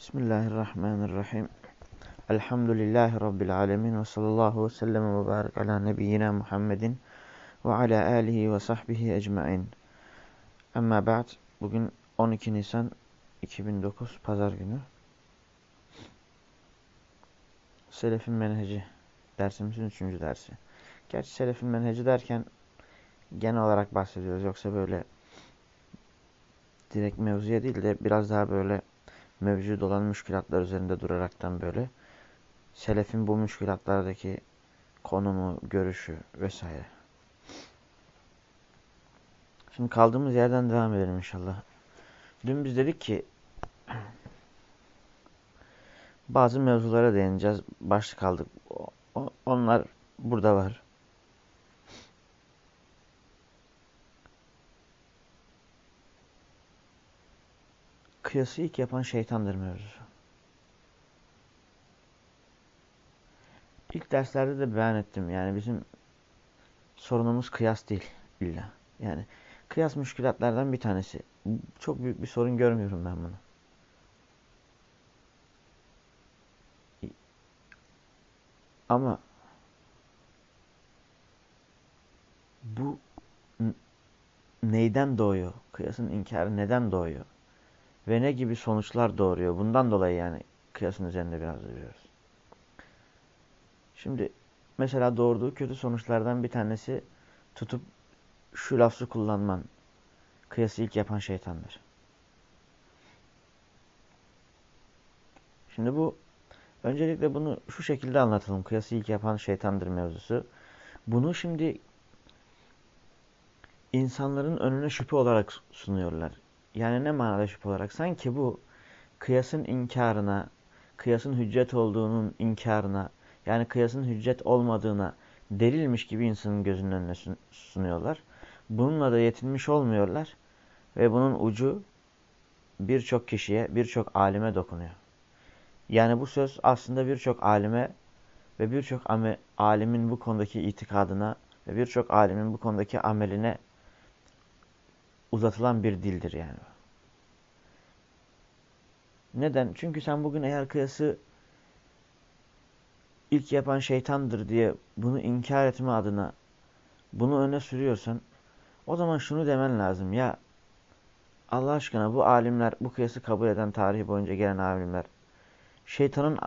Bismillahirrahmanirrahim. Elhamdülillahi Rabbil alemin ve sallallahu ve sellem ve barik ala nebiyyina Muhammedin ve ala alihi ve sahbihi ecmain. Amma ba'd. Bugün 12 Nisan 2009 Pazar günü. Selefin menheci dersimizin 3. dersi. Gerçi selefin menheci derken genel olarak bahsediyoruz. Yoksa böyle direkt mevzuya değil de biraz daha böyle mevcut olan müşkilatlar üzerinde duraraktan böyle selefin bu müşkilatlardaki konumu, görüşü vesaire. Şimdi kaldığımız yerden devam edelim inşallah. Dün biz dedik ki bazı mevzulara değineceğiz. Başlık aldık. Onlar burada var. Kıyası ilk yapan şeytandır mevzusu. İlk derslerde de beyan ettim. Yani bizim sorunumuz kıyas değil illa. Yani kıyas müşkilatlardan bir tanesi. Çok büyük bir sorun görmüyorum ben bunu. Ama bu neyden doğuyor? Kıyasın inkarı neden doğuyor? Ve ne gibi sonuçlar doğuruyor? Bundan dolayı yani kıyasın üzerinde biraz duruyoruz. Şimdi mesela doğurduğu kötü sonuçlardan bir tanesi tutup şu lafzı kullanman. Kıyası ilk yapan şeytandır. Şimdi bu öncelikle bunu şu şekilde anlatalım. Kıyası ilk yapan şeytandır mevzusu. Bunu şimdi insanların önüne şüphe olarak sunuyorlar. Yani ne manada şüphe olarak? Sanki bu kıyasın inkarına, kıyasın hüccet olduğunun inkarına, yani kıyasın hüccet olmadığına delilmiş gibi insanın gözünün önüne sunuyorlar. Bununla da yetinmiş olmuyorlar ve bunun ucu birçok kişiye, birçok alime dokunuyor. Yani bu söz aslında birçok alime ve birçok alimin bu konudaki itikadına ve birçok alimin bu konudaki ameline uzatılan bir dildir yani. Neden? Çünkü sen bugün eğer kıyası ilk yapan şeytandır diye bunu inkar etme adına bunu öne sürüyorsan o zaman şunu demen lazım. Ya Allah aşkına bu alimler, bu kıyası kabul eden tarihi boyunca gelen alimler şeytanın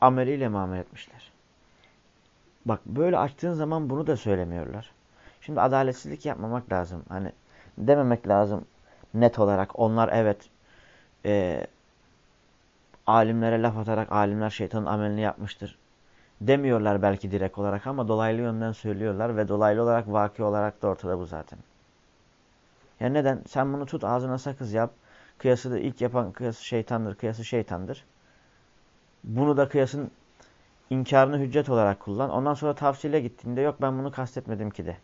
ameliyle mi amel etmişler? Bak böyle açtığın zaman bunu da söylemiyorlar. Şimdi adaletsizlik yapmamak lazım. Hani dememek lazım net olarak. Onlar evet e, alimlere laf atarak alimler şeytanın amelini yapmıştır. Demiyorlar belki direkt olarak ama dolaylı yönden söylüyorlar ve dolaylı olarak vaki olarak da ortada bu zaten. Yani neden? Sen bunu tut ağzına sakız yap. Kıyası da ilk yapan kıyası şeytandır, kıyası şeytandır. Bunu da kıyasın inkarını hüccet olarak kullan. Ondan sonra tavsiyele gittiğinde yok ben bunu kastetmedim ki de.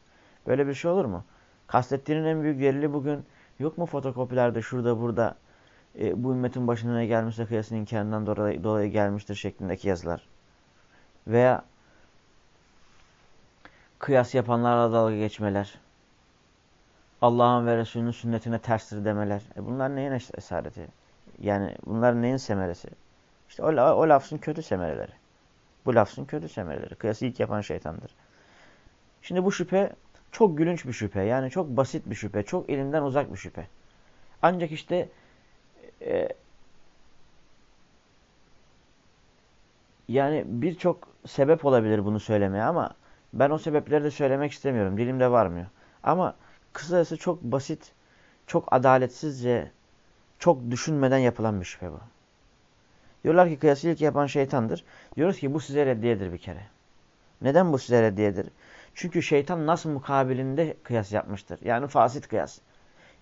Böyle bir şey olur mu? Kastettiğinin en büyük delili bugün yok mu fotokopilerde şurada burada e, bu ümmetin başına ne gelmişse kıyasının inkarından dolayı, dolayı gelmiştir şeklindeki yazılar. Veya kıyas yapanlarla dalga geçmeler. Allah'ın ve Resulünün sünnetine terstir demeler. E bunlar neyin esareti? Yani bunlar neyin semeresi? İşte o, o lafzın kötü semereleri. Bu lafzın kötü semereleri. Kıyası ilk yapan şeytandır. Şimdi bu şüphe çok gülünç bir şüphe. Yani çok basit bir şüphe. Çok ilimden uzak bir şüphe. Ancak işte e, yani birçok sebep olabilir bunu söylemeye ama ben o sebepleri de söylemek istemiyorum. Dilimde varmıyor. Ama kısacası çok basit, çok adaletsizce, çok düşünmeden yapılan bir şüphe bu. Diyorlar ki kıyası ilk yapan şeytandır. Diyoruz ki bu size reddiyedir bir kere. Neden bu size reddiyedir? Çünkü şeytan nas mukabilinde kıyas yapmıştır. Yani fasit kıyas.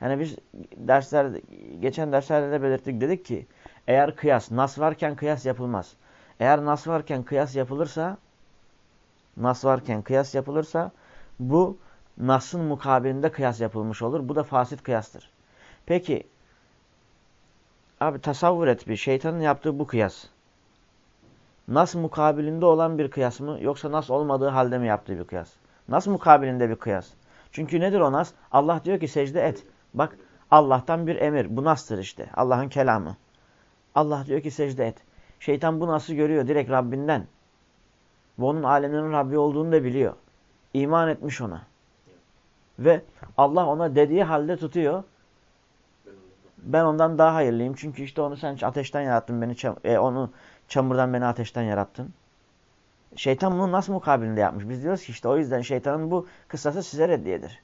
Yani biz dersler, geçen derslerde de belirttik dedik ki eğer kıyas, nas varken kıyas yapılmaz. Eğer nas varken kıyas yapılırsa nas varken kıyas yapılırsa bu nasın mukabilinde kıyas yapılmış olur. Bu da fasit kıyastır. Peki abi tasavvur et bir şeytanın yaptığı bu kıyas. Nas mukabilinde olan bir kıyas mı yoksa nas olmadığı halde mi yaptığı bir kıyas? Nas mukabilinde bir kıyas. Çünkü nedir o nas? Allah diyor ki secde et. Bak Allah'tan bir emir. Bu nastır işte. Allah'ın kelamı. Allah diyor ki secde et. Şeytan bu nasıl görüyor? Direkt Rabbinden. Ve onun alemlerin Rabbi olduğunu da biliyor. İman etmiş ona. Ve Allah ona dediği halde tutuyor. Ben ondan daha hayırlıyım. Çünkü işte onu sen ateşten yarattın. beni e, Onu çamurdan beni ateşten yarattın. Şeytan bunu nasıl mukabilinde yapmış? Biz diyoruz ki işte o yüzden şeytanın bu kısası size reddiyedir.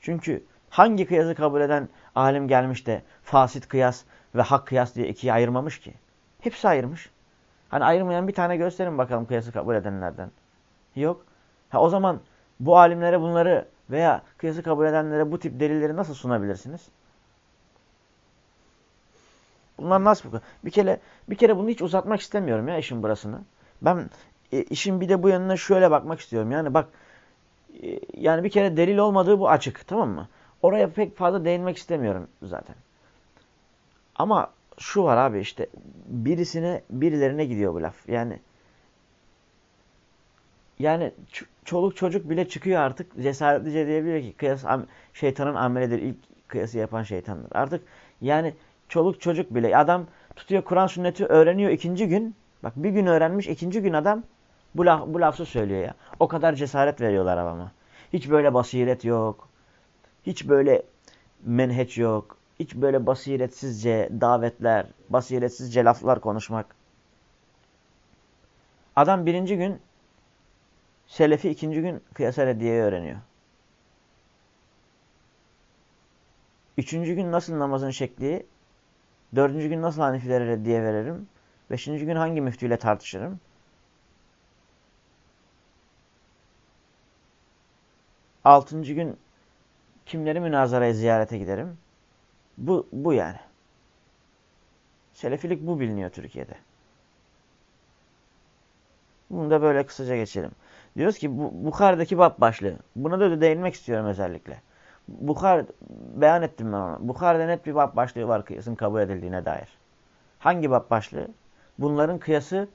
Çünkü hangi kıyası kabul eden alim gelmiş de fasit kıyas ve hak kıyas diye ikiye ayırmamış ki? Hepsi ayırmış. Hani ayırmayan bir tane gösterin bakalım kıyası kabul edenlerden. Yok. Ha, o zaman bu alimlere bunları veya kıyası kabul edenlere bu tip delilleri nasıl sunabilirsiniz? Bunlar nasıl bu? Bir kere bir kere bunu hiç uzatmak istemiyorum ya işin burasını. Ben e, işin bir de bu yanına şöyle bakmak istiyorum. Yani bak e, yani bir kere delil olmadığı bu açık tamam mı? Oraya pek fazla değinmek istemiyorum zaten. Ama şu var abi işte birisine birilerine gidiyor bu laf. Yani yani çoluk çocuk bile çıkıyor artık cesaretlice diyebiliyor ki kıyas şeytanın amelidir. ilk kıyası yapan şeytandır. Artık yani çoluk çocuk bile adam tutuyor Kur'an sünneti öğreniyor ikinci gün. Bak bir gün öğrenmiş ikinci gün adam bu, laf, bu lafı söylüyor ya. O kadar cesaret veriyorlar adama. Hiç böyle basiret yok. Hiç böyle menheç yok. Hiç böyle basiretsizce davetler, basiretsizce laflar konuşmak. Adam birinci gün Selefi ikinci gün kıyas reddiyeyi öğreniyor. Üçüncü gün nasıl namazın şekli, dördüncü gün nasıl hanifilere reddiye veririm, beşinci gün hangi müftüyle tartışırım, altıncı gün kimleri münazaraya ziyarete giderim. Bu, bu yani. Selefilik bu biliniyor Türkiye'de. Bunu da böyle kısaca geçelim. Diyoruz ki bu, bab başlığı. Buna da değinmek istiyorum özellikle. Bukhari, beyan ettim ben ona. Bukhari'de net bir bab başlığı var kıyasın kabul edildiğine dair. Hangi bab başlığı? Bunların kıyası,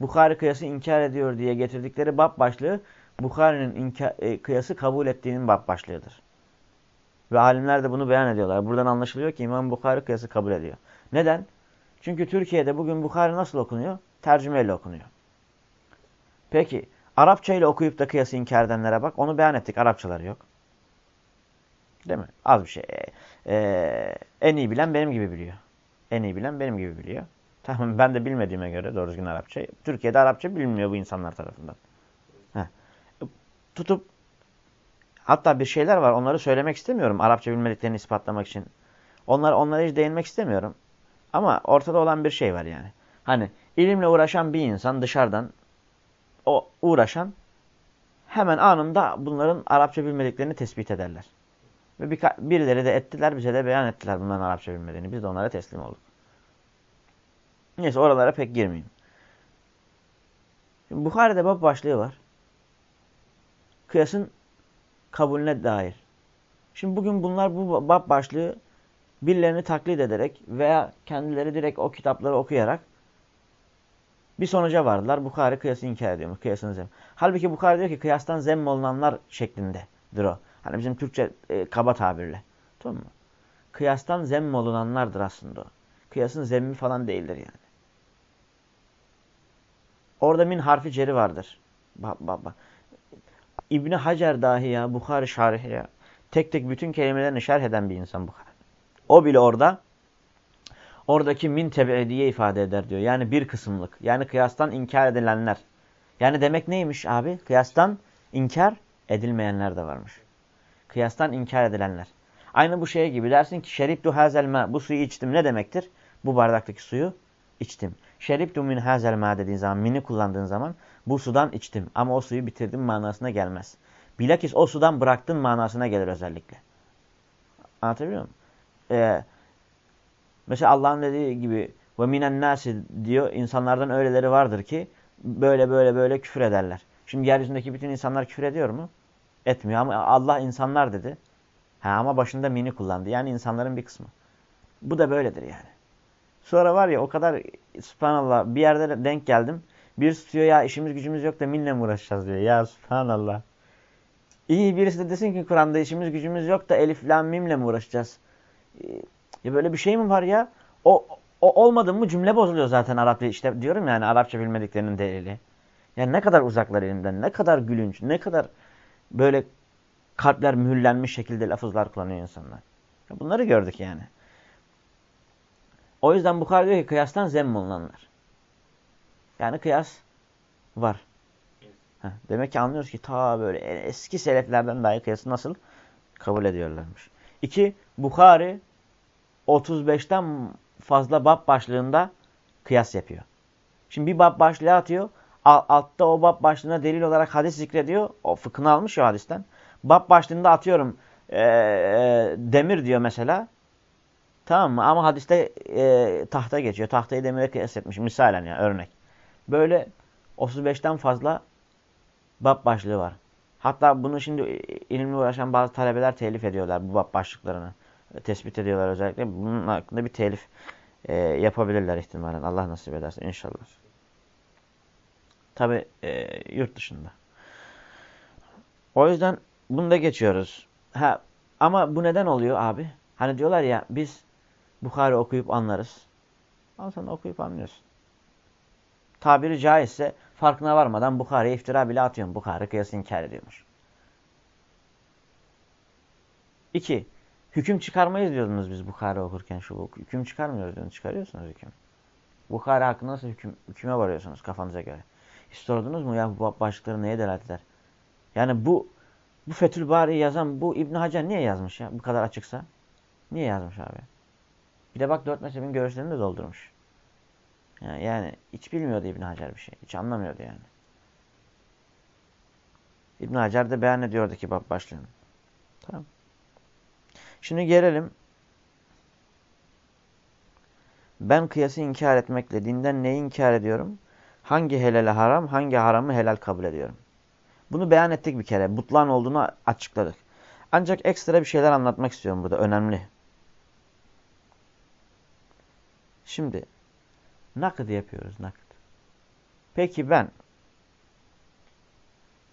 Bukhari kıyası inkar ediyor diye getirdikleri bab başlığı, Bukhari'nin e, kıyası kabul ettiğinin bab başlığıdır. Ve alimler de bunu beyan ediyorlar. Buradan anlaşılıyor ki İmam Bukhari kıyası kabul ediyor. Neden? Çünkü Türkiye'de bugün Bukhari nasıl okunuyor? Tercümeyle okunuyor. Peki Arapça ile okuyup da kıyası inkar edenlere bak. Onu beyan ettik. Arapçaları yok. Değil mi? Az bir şey. Ee, en iyi bilen benim gibi biliyor. En iyi bilen benim gibi biliyor. Tamam ben de bilmediğime göre doğru düzgün Arapça. Türkiye'de Arapça bilinmiyor bu insanlar tarafından. Heh. Tutup hatta bir şeyler var onları söylemek istemiyorum. Arapça bilmediklerini ispatlamak için. Onlar, onlara hiç değinmek istemiyorum. Ama ortada olan bir şey var yani. Hani ilimle uğraşan bir insan dışarıdan o uğraşan hemen anında bunların Arapça bilmediklerini tespit ederler. Ve bir, birileri de ettiler, bize de beyan ettiler bunların Arapça bilmediğini. Biz de onlara teslim olduk. Neyse oralara pek girmeyeyim. Şimdi Bukhari'de bab başlığı var. Kıyasın kabulüne dair. Şimdi bugün bunlar bu bab başlığı birilerini taklit ederek veya kendileri direkt o kitapları okuyarak bir sonuca vardılar. Bukhari kıyası inkar ediyor. Kıyasını zem. Halbuki Bukhari diyor ki kıyastan zemm olunanlar şeklindedir o. Hani bizim Türkçe e, kaba tabirle. Tamam mı? Kıyastan zemm olunanlardır aslında o. Kıyasın zemmi falan değildir yani. Orada min harfi ceri vardır. Bak bak bak. İbni Hacer dahi ya Bukhari şarihi ya. Tek tek bütün kelimelerini şerh eden bir insan Bukhari. O bile orada oradaki min tebi'diye ifade eder diyor. Yani bir kısımlık. Yani kıyastan inkar edilenler. Yani demek neymiş abi? Kıyastan inkar edilmeyenler de varmış. Kıyastan inkar edilenler. Aynı bu şeye gibi dersin ki şeriptu hazel Bu suyu içtim ne demektir? Bu bardaktaki suyu içtim. Şeriptu min hazel ma dediğin zaman, mini kullandığın zaman bu sudan içtim. Ama o suyu bitirdim manasına gelmez. Bilakis o sudan bıraktın manasına gelir özellikle. Anlatabiliyor muyum? Ee, Mesela Allah'ın dediği gibi ve minen nasi diyor insanlardan öyleleri vardır ki böyle böyle böyle küfür ederler. Şimdi yeryüzündeki bütün insanlar küfür ediyor mu? Etmiyor ama Allah insanlar dedi. Ha, ama başında mini kullandı. Yani insanların bir kısmı. Bu da böyledir yani. Sonra var ya o kadar subhanallah bir yerde denk geldim. Bir tutuyor ya işimiz gücümüz yok da minle mi uğraşacağız diyor. Ya subhanallah. İyi birisi de desin ki Kur'an'da işimiz gücümüz yok da elif lam mimle mi uğraşacağız? Ya böyle bir şey mi var ya? O o olmadı mı cümle bozuluyor zaten Arapça. işte diyorum yani Arapça bilmediklerinin delili. Yani ne kadar uzaklar elinden, ne kadar gülünç, ne kadar böyle kalpler mühürlenmiş şekilde lafızlar kullanıyor insanlar. Bunları gördük yani. O yüzden Bukhari diyor ki kıyastan zemm olunanlar. Yani kıyas var. Heh, demek ki anlıyoruz ki ta böyle eski seleflerden dahi kıyası nasıl kabul ediyorlarmış. İki, Bukhari 35'ten fazla bab başlığında kıyas yapıyor. Şimdi bir bab başlığı atıyor. Altta o bab başlığına delil olarak hadis zikrediyor. O fıkhını almış ya hadisten. Bab başlığında atıyorum e, e, demir diyor mesela. Tamam mı? Ama hadiste e, tahta geçiyor. Tahtayı demire kıyas etmiş. Misalen yani örnek. Böyle 35'ten fazla bab başlığı var. Hatta bunu şimdi ilimle uğraşan bazı talebeler telif ediyorlar bu bab başlıklarını. Tespit ediyorlar özellikle. Bunun hakkında bir telif e, yapabilirler ihtimalen. Allah nasip ederse inşallah. Tabi e, yurt dışında. O yüzden bunu da geçiyoruz. Ha, ama bu neden oluyor abi? Hani diyorlar ya biz Bukhari okuyup anlarız. Al sen okuyup anlıyorsun. Tabiri caizse farkına varmadan Bukhari'ye iftira bile atıyorsun. Bukhari kıyası inkar ediyormuş. İki, hüküm çıkarmayız diyordunuz biz Bukhari okurken şu hüküm çıkarmıyoruz diyordunuz. Çıkarıyorsunuz hüküm. Bukhari hakkında nasıl hüküm, hüküme varıyorsunuz kafanıza göre. Hiç sordunuz mu ya bu başlıkları neye delalet eder? Yani bu bu Fethül Bari'yi yazan bu İbn Hacer niye yazmış ya? Bu kadar açıksa. Niye yazmış abi? Bir de bak dört mezhebin görüşlerini de doldurmuş. Yani, yani hiç bilmiyordu İbn Hacer bir şey. Hiç anlamıyordu yani. İbn Hacer de beyan ediyordu ki bab başlığını. Tamam. Şimdi gelelim. Ben kıyası inkar etmekle dinden neyi inkar ediyorum? Hangi helale haram, hangi haramı helal kabul ediyorum? Bunu beyan ettik bir kere. Butlan olduğunu açıkladık. Ancak ekstra bir şeyler anlatmak istiyorum burada. Önemli. Şimdi nakıd yapıyoruz nakıd. Peki ben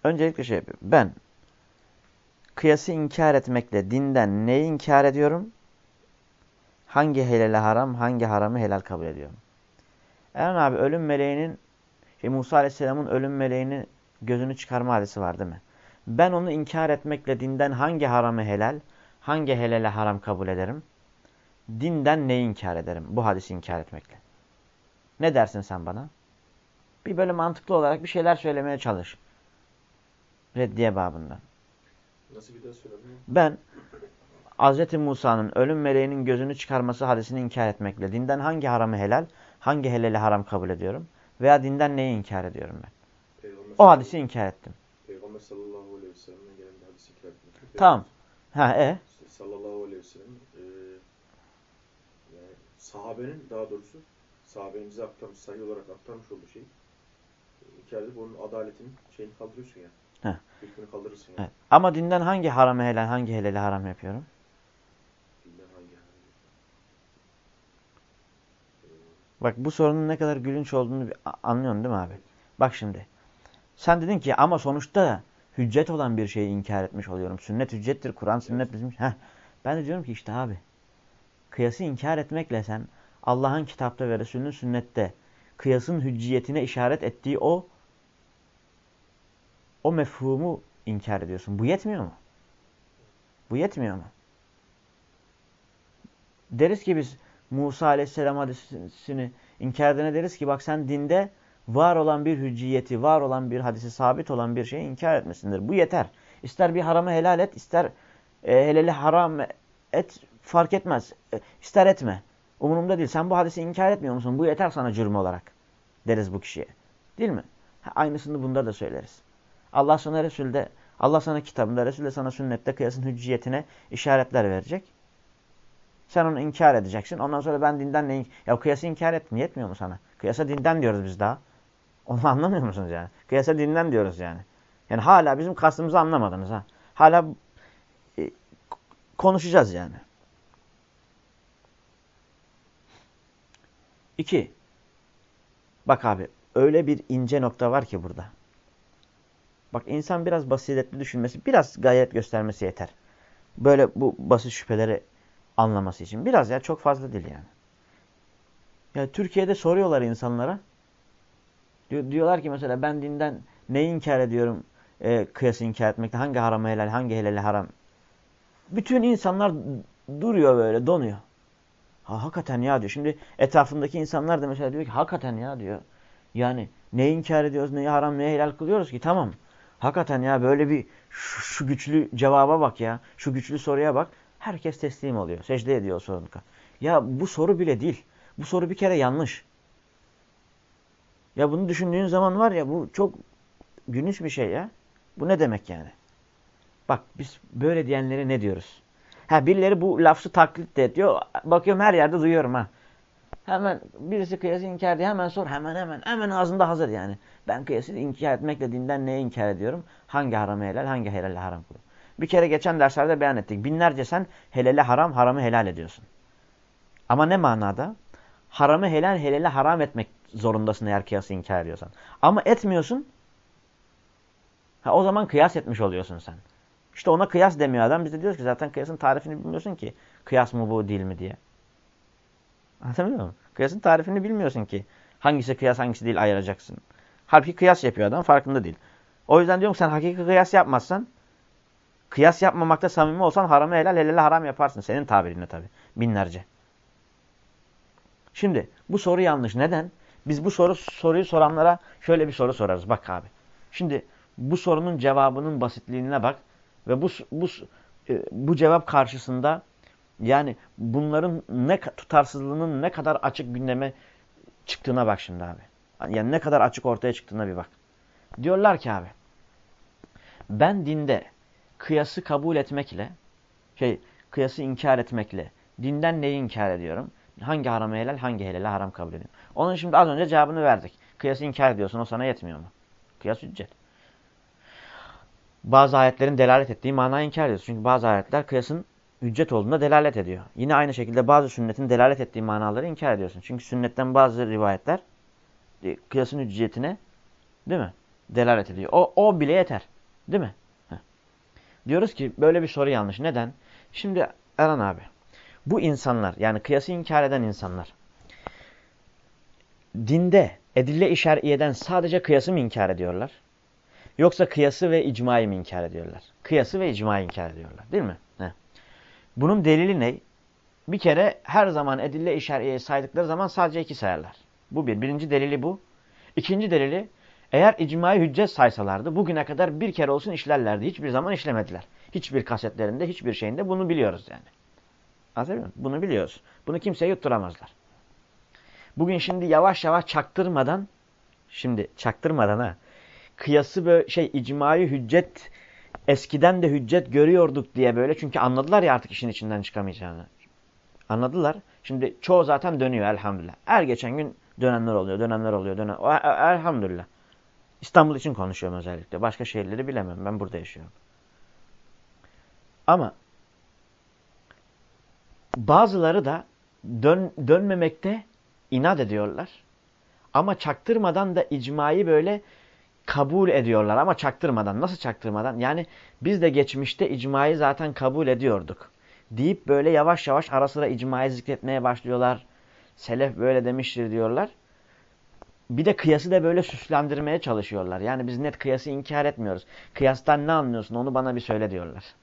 öncelikle şey yapıyorum. Ben kıyası inkar etmekle dinden neyi inkar ediyorum? Hangi helale haram, hangi haramı helal kabul ediyorum? Eren abi ölüm meleğinin şey Musa Aleyhisselam'ın ölüm meleğinin gözünü çıkarma hadisi var değil mi? Ben onu inkar etmekle dinden hangi haramı helal, hangi helale haram kabul ederim? Dinden neyi inkar ederim? Bu hadisi inkar etmekle. Ne dersin sen bana? Bir böyle mantıklı olarak bir şeyler söylemeye çalış. Reddiye babından. Nasıl bir daha söyledin? Ben Hz. Musa'nın ölüm meleğinin gözünü çıkarması hadisini inkar etmekle dinden hangi haramı helal, hangi helali haram kabul ediyorum? Veya dinden neyi inkar ediyorum ben? Peygamber O hadisi inkar ettim. Peygamber sallallahu aleyhi ve sellem'den gelen hadisi inkar etmek. Tamam. Ha e? Sallallahu aleyhi ve sellem sahabenin daha doğrusu sahabenin aktarmış, sahih olarak aktarmış olduğu şey inkar edip onun adaletinin şeyini kaldırıyorsun yani. Heh. Hükmünü kaldırırsın yani. Evet. Ama dinden hangi haramı helal, hangi helali haram yapıyorum? Bilmem hangi yani. Bak bu sorunun ne kadar gülünç olduğunu anlıyorsun değil mi abi? Bak şimdi. Sen dedin ki ama sonuçta hüccet olan bir şeyi inkar etmiş oluyorum. Sünnet hüccettir. Kur'an sünnet bizim. Heh. Ben de diyorum ki işte abi. Kıyası inkar etmekle sen Allah'ın kitapta ve Resulünün sünnette kıyasın hücciyetine işaret ettiği o o mefhumu inkar ediyorsun. Bu yetmiyor mu? Bu yetmiyor mu? Deriz ki biz Musa aleyhisselam hadisini inkar edene deriz ki bak sen dinde var olan bir hücciyeti, var olan bir hadisi sabit olan bir şeyi inkar etmesindir. Bu yeter. İster bir haramı helal et, ister e, helali haram et fark etmez. E, ister etme. Umurumda değil. Sen bu hadisi inkar etmiyor musun? Bu yeter sana cürüm olarak. Deriz bu kişiye. Değil mi? Ha, aynısını bunda da söyleriz. Allah sana Resul'de, Allah sana kitabında, Resul de sana sünnette kıyasın hücciyetine işaretler verecek. Sen onu inkar edeceksin. Ondan sonra ben dinden ne Ya kıyası inkar ettin. Yetmiyor mu sana? Kıyasa dinden diyoruz biz daha. Onu anlamıyor musunuz yani? Kıyasa dinden diyoruz yani. Yani hala bizim kastımızı anlamadınız ha. Hala e, konuşacağız yani. İki. Bak abi öyle bir ince nokta var ki burada. Bak insan biraz basiretli düşünmesi, biraz gayret göstermesi yeter. Böyle bu basit şüpheleri anlaması için. Biraz ya çok fazla değil yani. Ya Türkiye'de soruyorlar insanlara. Diyorlar ki mesela ben dinden neyi inkar ediyorum e, kıyası inkar etmekte? Hangi haram helal, hangi helali haram? Bütün insanlar duruyor böyle, donuyor. Ha, hakikaten ya diyor. Şimdi etrafındaki insanlar da mesela diyor ki hakikaten ya diyor. Yani neyi inkar ediyoruz, neyi haram, neyi helal kılıyoruz ki? Tamam. Hakikaten ya böyle bir şu, şu güçlü cevaba bak ya. Şu güçlü soruya bak. Herkes teslim oluyor. Secde ediyor o sorunu. Ya bu soru bile değil. Bu soru bir kere yanlış. Ya bunu düşündüğün zaman var ya bu çok gülünç bir şey ya. Bu ne demek yani? Bak biz böyle diyenlere ne diyoruz? Ha birileri bu lafı taklit de ediyor. Bakıyorum her yerde duyuyorum ha. Hemen birisi kıyası inkar ediyor. Hemen sor. Hemen hemen. Hemen ağzında hazır yani. Ben kıyası inkar etmekle dinden neye inkar ediyorum? Hangi haramı helal, hangi helali haram kılıyorum? Bir kere geçen derslerde beyan ettik. Binlerce sen helali haram, haramı helal ediyorsun. Ama ne manada? Haramı helal, helali haram etmek zorundasın eğer kıyası inkar ediyorsan. Ama etmiyorsun. Ha, o zaman kıyas etmiş oluyorsun sen. İşte ona kıyas demiyor adam. Biz de diyoruz ki zaten kıyasın tarifini bilmiyorsun ki. Kıyas mı bu değil mi diye. Anlatabiliyor muyum? Kıyasın tarifini bilmiyorsun ki. Hangisi kıyas hangisi değil ayıracaksın. Halbuki kıyas yapıyor adam farkında değil. O yüzden diyorum sen hakiki kıyas yapmazsan kıyas yapmamakta samimi olsan haramı helal helal haram yaparsın. Senin tabirinle tabi. Binlerce. Şimdi bu soru yanlış. Neden? Biz bu soru soruyu soranlara şöyle bir soru sorarız. Bak abi. Şimdi bu sorunun cevabının basitliğine bak ve bu bu e, bu cevap karşısında yani bunların ne tutarsızlığının ne kadar açık gündeme çıktığına bak şimdi abi. Yani ne kadar açık ortaya çıktığına bir bak. Diyorlar ki abi ben dinde kıyası kabul etmekle şey kıyası inkar etmekle dinden neyi inkar ediyorum? Hangi haramı helal, hangi helali haram kabul ediyorum? Onun şimdi az önce cevabını verdik. Kıyası inkar ediyorsun, o sana yetmiyor mu? Kıyas hüccet. Bazı ayetlerin delalet ettiği manayı inkar ediyorsun. Çünkü bazı ayetler kıyasın hüccet olduğunda delalet ediyor. Yine aynı şekilde bazı sünnetin delalet ettiği manaları inkar ediyorsun. Çünkü sünnetten bazı rivayetler e, kıyasın hüccetine değil mi? Delalet ediyor. O, o bile yeter. Değil mi? Heh. Diyoruz ki böyle bir soru yanlış. Neden? Şimdi Erhan abi bu insanlar yani kıyası inkar eden insanlar dinde edille-i şer'iyeden sadece kıyası mı inkar ediyorlar? Yoksa kıyası ve icmayı mı inkar ediyorlar? Kıyası ve icmayı inkar ediyorlar değil mi? He. Bunun delili ne? Bir kere her zaman edille-i şer'iyeyi saydıkları zaman sadece iki sayarlar. Bu bir. Birinci delili bu. İkinci delili eğer icmayı hüccet saysalardı bugüne kadar bir kere olsun işlerlerdi. Hiçbir zaman işlemediler. Hiçbir kasetlerinde, hiçbir şeyinde bunu biliyoruz yani. Anlatabiliyor muyum? Bunu biliyoruz. Bunu kimseye yutturamazlar. Bugün şimdi yavaş yavaş çaktırmadan, şimdi çaktırmadan ha, kıyası böyle şey icmayı hüccet, eskiden de hüccet görüyorduk diye böyle. Çünkü anladılar ya artık işin içinden çıkamayacağını. Anladılar. Şimdi çoğu zaten dönüyor elhamdülillah. Her geçen gün dönenler oluyor, dönenler oluyor, dönen. Elhamdülillah. İstanbul için konuşuyorum özellikle. Başka şehirleri bilemem. Ben burada yaşıyorum. Ama bazıları da dön, dönmemekte inat ediyorlar. Ama çaktırmadan da icmayı böyle kabul ediyorlar ama çaktırmadan. Nasıl çaktırmadan? Yani biz de geçmişte icmayı zaten kabul ediyorduk. Deyip böyle yavaş yavaş ara sıra icmayı zikretmeye başlıyorlar. Selef böyle demiştir diyorlar. Bir de kıyası da böyle süslendirmeye çalışıyorlar. Yani biz net kıyası inkar etmiyoruz. Kıyastan ne anlıyorsun onu bana bir söyle diyorlar.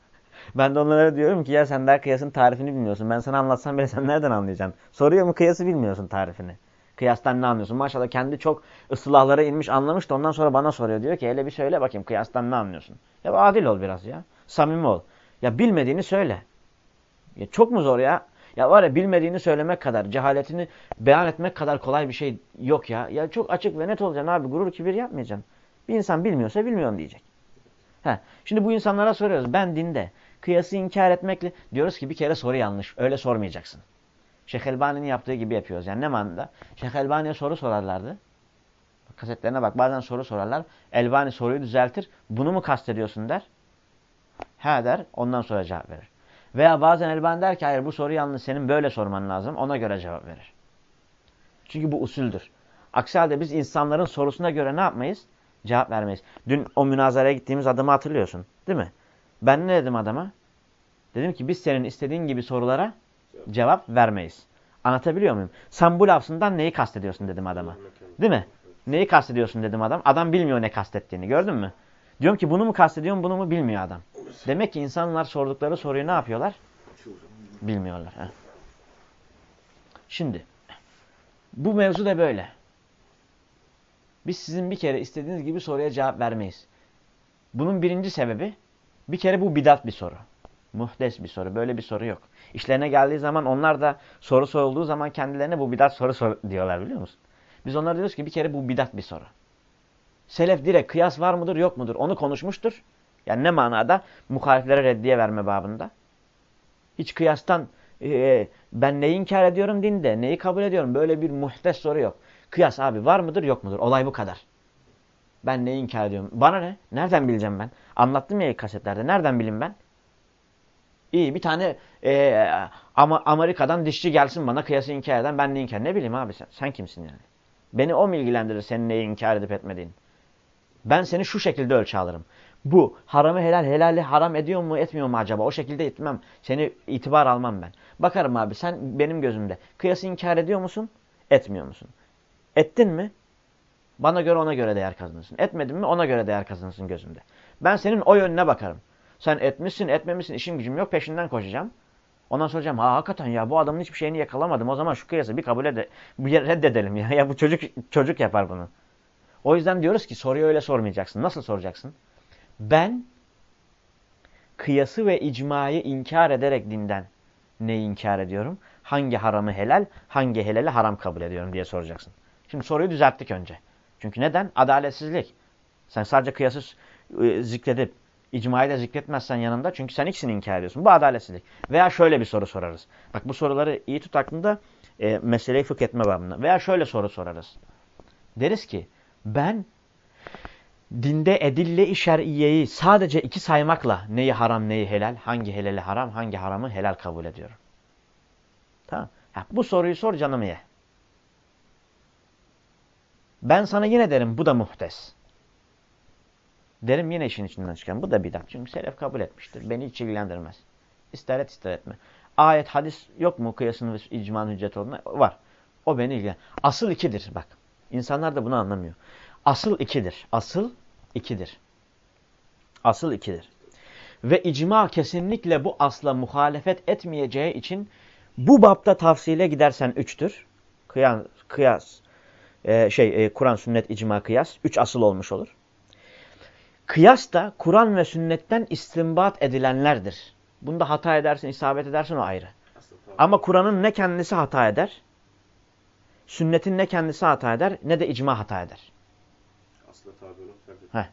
Ben de onlara diyorum ki ya sen daha kıyasın tarifini bilmiyorsun. Ben sana anlatsam bile sen nereden anlayacaksın? Soruyor mu kıyası bilmiyorsun tarifini. Kıyastan ne anlıyorsun? Maşallah kendi çok ıslahlara inmiş anlamış da ondan sonra bana soruyor. Diyor ki hele bir söyle bakayım kıyastan ne anlıyorsun? Ya adil ol biraz ya. Samimi ol. Ya bilmediğini söyle. Ya çok mu zor ya? Ya var ya bilmediğini söylemek kadar, cehaletini beyan etmek kadar kolay bir şey yok ya. Ya çok açık ve net olacaksın abi. Gurur kibir yapmayacaksın. Bir insan bilmiyorsa bilmiyorum diyecek. He. Şimdi bu insanlara soruyoruz. Ben dinde kıyası inkar etmekle diyoruz ki bir kere soru yanlış. Öyle sormayacaksın. Şeyh Elbani'nin yaptığı gibi yapıyoruz. Yani ne manada? Şeyh Elbani'ye soru sorarlardı. Kasetlerine bak bazen soru sorarlar. Elbani soruyu düzeltir. Bunu mu kastediyorsun der. He der. Ondan sonra cevap verir. Veya bazen Elbani der ki hayır bu soru yanlış senin böyle sorman lazım. Ona göre cevap verir. Çünkü bu usuldür. Aksi halde biz insanların sorusuna göre ne yapmayız? Cevap vermeyiz. Dün o münazaraya gittiğimiz adamı hatırlıyorsun. Değil mi? Ben ne dedim adama? Dedim ki biz senin istediğin gibi sorulara cevap vermeyiz. Anlatabiliyor muyum? Sen bu lafzından neyi kastediyorsun dedim adama. Değil mi? Neyi kastediyorsun dedim adam. Adam bilmiyor ne kastettiğini gördün mü? Diyorum ki bunu mu kastediyorum bunu mu bilmiyor adam. Demek ki insanlar sordukları soruyu ne yapıyorlar? Bilmiyorlar. He. Şimdi bu mevzu da böyle. Biz sizin bir kere istediğiniz gibi soruya cevap vermeyiz. Bunun birinci sebebi bir kere bu bidat bir soru. Muhdes bir soru. Böyle bir soru yok. İşlerine geldiği zaman onlar da soru sorulduğu zaman kendilerine bu bidat soru sor diyorlar biliyor musun? Biz onlara diyoruz ki bir kere bu bidat bir soru. Selef direkt kıyas var mıdır yok mudur onu konuşmuştur. Yani ne manada? Muhaliflere reddiye verme babında. Hiç kıyastan e, ben neyi inkar ediyorum dinde, neyi kabul ediyorum böyle bir muhtes soru yok. Kıyas abi var mıdır yok mudur? Olay bu kadar. Ben neyi inkar ediyorum? Bana ne? Nereden bileceğim ben? Anlattım ya kasetlerde. Nereden bileyim ben? İyi bir tane e, ama Amerika'dan dişçi gelsin bana kıyası inkar eden ben ne inkar? Ne bileyim abi sen? Sen kimsin yani? Beni o ilgilendirir senin neyi inkar edip etmediğin? Ben seni şu şekilde ölçü alırım. Bu haramı helal, helali haram ediyor mu etmiyor mu acaba? O şekilde etmem. Seni itibar almam ben. Bakarım abi sen benim gözümde kıyası inkar ediyor musun? Etmiyor musun? Ettin mi? Bana göre ona göre değer kazanırsın. Etmedin mi ona göre değer kazanırsın gözümde. Ben senin o yönüne bakarım. Sen etmişsin etmemişsin işim gücüm yok peşinden koşacağım. Ondan soracağım ha hakikaten ya bu adamın hiçbir şeyini yakalamadım. O zaman şu kıyası bir kabul ede bir reddedelim ya. Ya bu çocuk çocuk yapar bunu. O yüzden diyoruz ki soruyu öyle sormayacaksın. Nasıl soracaksın? Ben kıyası ve icmayı inkar ederek dinden neyi inkar ediyorum? Hangi haramı helal, hangi helali haram kabul ediyorum diye soracaksın. Şimdi soruyu düzelttik önce. Çünkü neden? Adaletsizlik. Sen sadece kıyası e, zikredip icmayı da zikretmezsen yanında çünkü sen ikisini inkar ediyorsun. Bu adaletsizlik. Veya şöyle bir soru sorarız. Bak bu soruları iyi tut aklında e, meseleyi fıkh etme babında. Veya şöyle soru sorarız. Deriz ki ben dinde edille-i şer'iyeyi sadece iki saymakla neyi haram neyi helal, hangi helali haram, hangi haramı helal kabul ediyorum. Tamam. Ha, bu soruyu sor canım ye. Ben sana yine derim bu da muhtes. Derim yine işin içinden çıkan. Bu da bidat. Çünkü selef kabul etmiştir. Beni hiç ilgilendirmez. İster et ister etme. Ayet, hadis yok mu kıyasın ve icmanın hüccet olduğuna? Var. O beni ilgilen. Asıl ikidir bak. İnsanlar da bunu anlamıyor. Asıl ikidir. Asıl ikidir. Asıl ikidir. Ve icma kesinlikle bu asla muhalefet etmeyeceği için bu bapta tavsiyele gidersen üçtür. Kıyas, kıyas e, şey e, Kur'an, sünnet, icma, kıyas. Üç asıl olmuş olur. Kıyas da Kur'an ve sünnetten istinbat edilenlerdir. Bunda hata edersin, isabet edersin o ayrı. Ama Kur'an'ın ne kendisi hata eder, sünnetin ne kendisi hata eder, ne de icma hata eder. Asla tabi olan. Heh.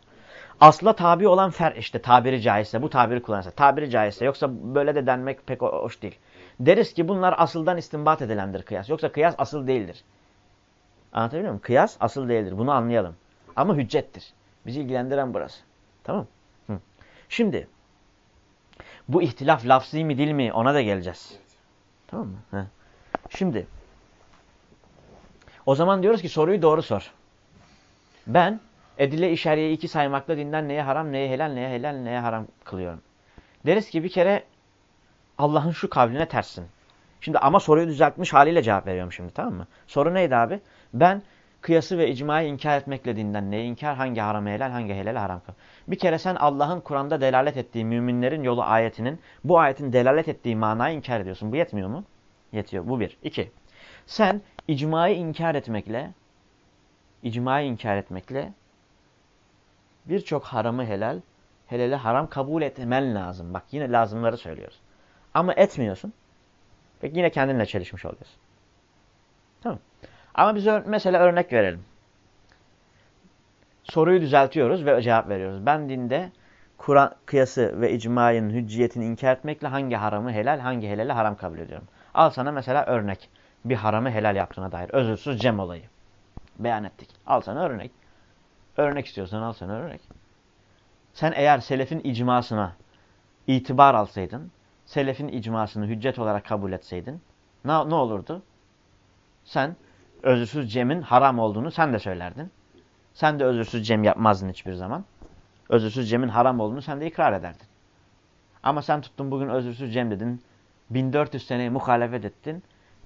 Asla tabi olan fer işte tabiri caizse bu tabiri kullanırsa tabiri caizse yoksa böyle de denmek pek hoş değil. Deriz ki bunlar asıldan istinbat edilendir kıyas. Yoksa kıyas asıl değildir. Anlatabiliyor muyum? Kıyas asıl değildir. Bunu anlayalım. Ama hüccettir. Bizi ilgilendiren burası. Tamam Hı. Şimdi bu ihtilaf lafzi mi dil mi ona da geleceğiz. Evet. Tamam mı? Heh. Şimdi o zaman diyoruz ki soruyu doğru sor. Ben edile işariye iki saymakla dinden neye haram, neye helal, neye helal, neye haram kılıyorum. Deriz ki bir kere Allah'ın şu kavline tersin. Şimdi ama soruyu düzeltmiş haliyle cevap veriyorum şimdi tamam mı? Soru neydi abi? Ben kıyası ve icmayı inkar etmekle dinden neyi inkar, hangi haram helal, hangi helal haram kıl. Bir kere sen Allah'ın Kur'an'da delalet ettiği müminlerin yolu ayetinin, bu ayetin delalet ettiği manayı inkar ediyorsun. Bu yetmiyor mu? Yetiyor. Bu bir. İki. Sen icmayı inkar etmekle, icmayı inkar etmekle birçok haramı helal, helali haram kabul etmen lazım. Bak yine lazımları söylüyoruz. Ama etmiyorsun. Peki yine kendinle çelişmiş oluyorsun. Tamam. Ama biz mesela örnek verelim. Soruyu düzeltiyoruz ve cevap veriyoruz. Ben dinde Kur'an kıyası ve icmayın hücciyetini inkar etmekle hangi haramı helal, hangi helali haram kabul ediyorum. Al sana mesela örnek. Bir haramı helal yaptığına dair. Özürsüz cem olayı. Beyan ettik. Al sana örnek. Örnek istiyorsan al sana örnek. Sen eğer selefin icmasına itibar alsaydın, selefin icmasını hüccet olarak kabul etseydin, ne, ne olurdu? Sen özürsüz cemin haram olduğunu sen de söylerdin. Sen de özürsüz cem yapmazdın hiçbir zaman. Özürsüz cemin haram olduğunu sen de ikrar ederdin. Ama sen tuttun bugün özürsüz cem dedin. 1400 seneyi muhalefet ettin.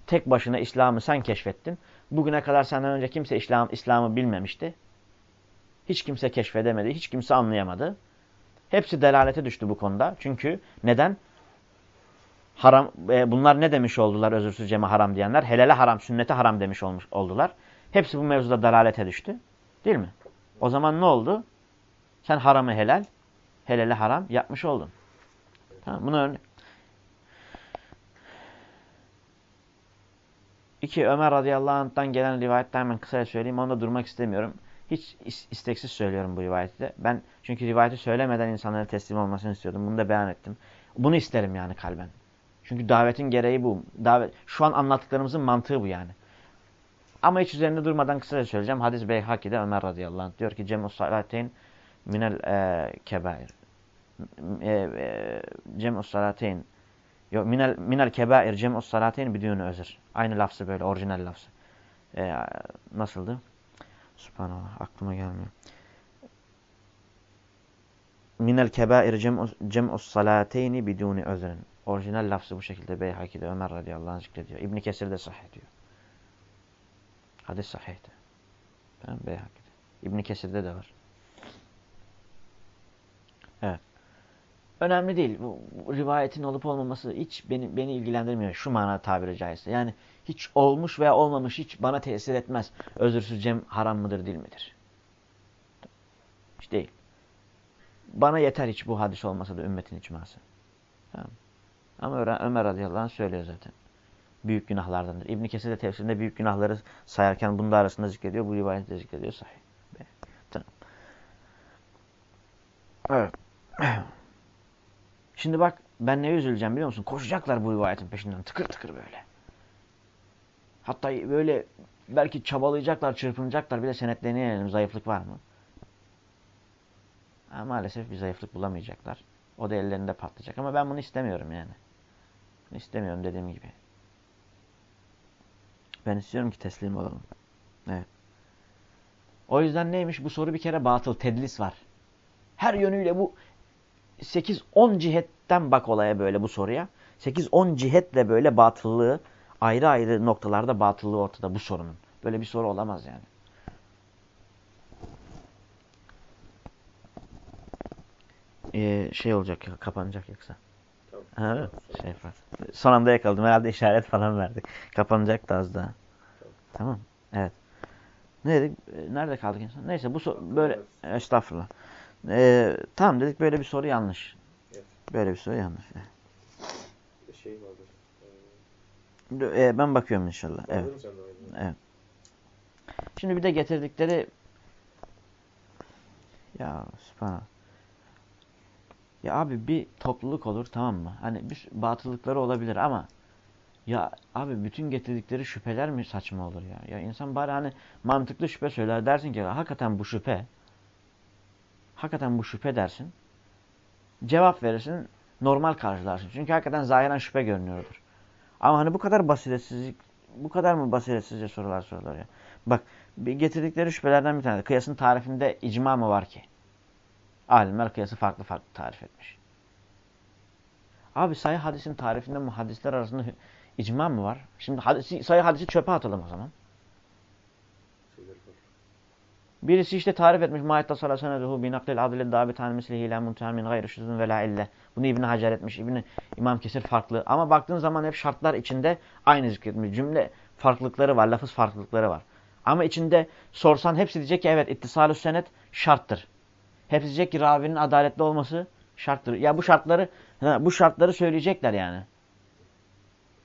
tek başına İslam'ı sen keşfettin. Bugüne kadar senden önce kimse İslam İslam'ı bilmemişti. Hiç kimse keşfedemedi, hiç kimse anlayamadı. Hepsi delalete düştü bu konuda. Çünkü neden? Haram, e, bunlar ne demiş oldular özürsüz cema haram diyenler? Helale haram, sünnete haram demiş olmuş oldular. Hepsi bu mevzuda dalalete düştü. Değil mi? O zaman ne oldu? Sen haramı helal, helale haram yapmış oldun. Tamam, bunu örnek. İki, Ömer radıyallahu anh'tan gelen rivayetten hemen kısaca söyleyeyim. Onda durmak istemiyorum. Hiç isteksiz söylüyorum bu rivayeti de. Ben çünkü rivayeti söylemeden insanlara teslim olmasını istiyordum. Bunu da beyan ettim. Bunu isterim yani kalben. Çünkü davetin gereği bu. Davet, şu an anlattıklarımızın mantığı bu yani. Ama hiç üzerinde durmadan kısaca söyleyeceğim. Hadis Beyhaki'de Ömer radıyallahu anh diyor ki Cem'u salateyn minel e, kebair. E, e, Cem'u salateyn Yok minel, minel kebair cem'u salateyn bidûnü özür. Aynı lafzı böyle orijinal lafzı. E, nasıldı? Subhanallah aklıma gelmiyor. Minel kebair cem'u salateyni bidûni özrün. Orijinal lafzı bu şekilde Beyhaki'de Ömer radıyallahu anh zikrediyor. İbn Kesir de sahih diyor. Hadis sahihti. Tamam Beyhaki'de. İbn Kesir'de de var. Evet. Önemli değil. Bu, bu rivayetin olup olmaması hiç beni, beni ilgilendirmiyor. Şu manada tabiri caizse. Yani hiç olmuş veya olmamış hiç bana tesir etmez. Özürsüz cem haram mıdır değil midir? Hiç değil. Bana yeter hiç bu hadis olmasa da ümmetin içması. Tamam. Ama Ömer, radıyallahu anh söylüyor zaten. Büyük günahlardandır. İbn Kesir de tefsirinde büyük günahları sayarken bunda arasında zikrediyor. Bu rivayette de zikrediyor. Sahih. Tamam. Evet. Şimdi bak ben ne üzüleceğim biliyor musun? Koşacaklar bu rivayetin peşinden tıkır tıkır böyle. Hatta böyle belki çabalayacaklar, çırpınacaklar. Bir de senetlerini yenelim. Zayıflık var mı? Ha, maalesef bir zayıflık bulamayacaklar. O da ellerinde patlayacak. Ama ben bunu istemiyorum yani. İstemiyorum dediğim gibi. Ben istiyorum ki teslim olalım. Evet. O yüzden neymiş? Bu soru bir kere batıl. Tedlis var. Her yönüyle bu 8-10 cihetten bak olaya böyle bu soruya. 8-10 cihetle böyle batıllığı ayrı ayrı noktalarda batıllığı ortada bu sorunun. Böyle bir soru olamaz yani. Ee, şey olacak kapanacak yoksa. Ha, şey yapar. Son anda yakaladım. Herhalde işaret falan verdik. Kapanacak da az daha. Tamam. tamam. Evet. Ne dedik? Ee, nerede kaldık insan? Neyse bu so böyle estağfurullah. Ee, tamam dedik böyle bir soru yanlış. Evet. Böyle bir soru yanlış. Evet. Şey vardır. Ee... Ben bakıyorum inşallah. Evet. evet. Şimdi bir de getirdikleri ya sübhanallah. Ya abi bir topluluk olur tamam mı? Hani bir batıllıkları olabilir ama ya abi bütün getirdikleri şüpheler mi saçma olur ya? Ya insan bari hani mantıklı şüphe söyler dersin ki hakikaten bu şüphe hakikaten bu şüphe dersin. Cevap verirsin, normal karşılarsın. Çünkü hakikaten zahiren şüphe görünüyordur. Ama hani bu kadar basiretsizlik, bu kadar mı basiretsizce sorular sorulur ya? Bak, getirdikleri şüphelerden bir tanesi. Kıyasın tarifinde icma mı var ki? Alimler kıyası farklı farklı tarif etmiş. Abi sayı hadisin tarifinde muhaddisler arasında icma mı var? Şimdi hadisi, sayı hadisi çöpe atalım o zaman. Birisi işte tarif etmiş. Ma'ette salaseneduhu binaklil adli dabitan mislihi ila muntahan min gayri şuzun ve la ille. Bunu İbn Hacer etmiş. İbn İmam Kesir farklı. Ama baktığın zaman hep şartlar içinde aynı zikretmiş. Cümle farklılıkları var. Lafız farklılıkları var. Ama içinde sorsan hepsi diyecek ki evet ittisalü senet şarttır. Hepsi diyecek ki ravinin adaletli olması şarttır. Ya bu şartları bu şartları söyleyecekler yani.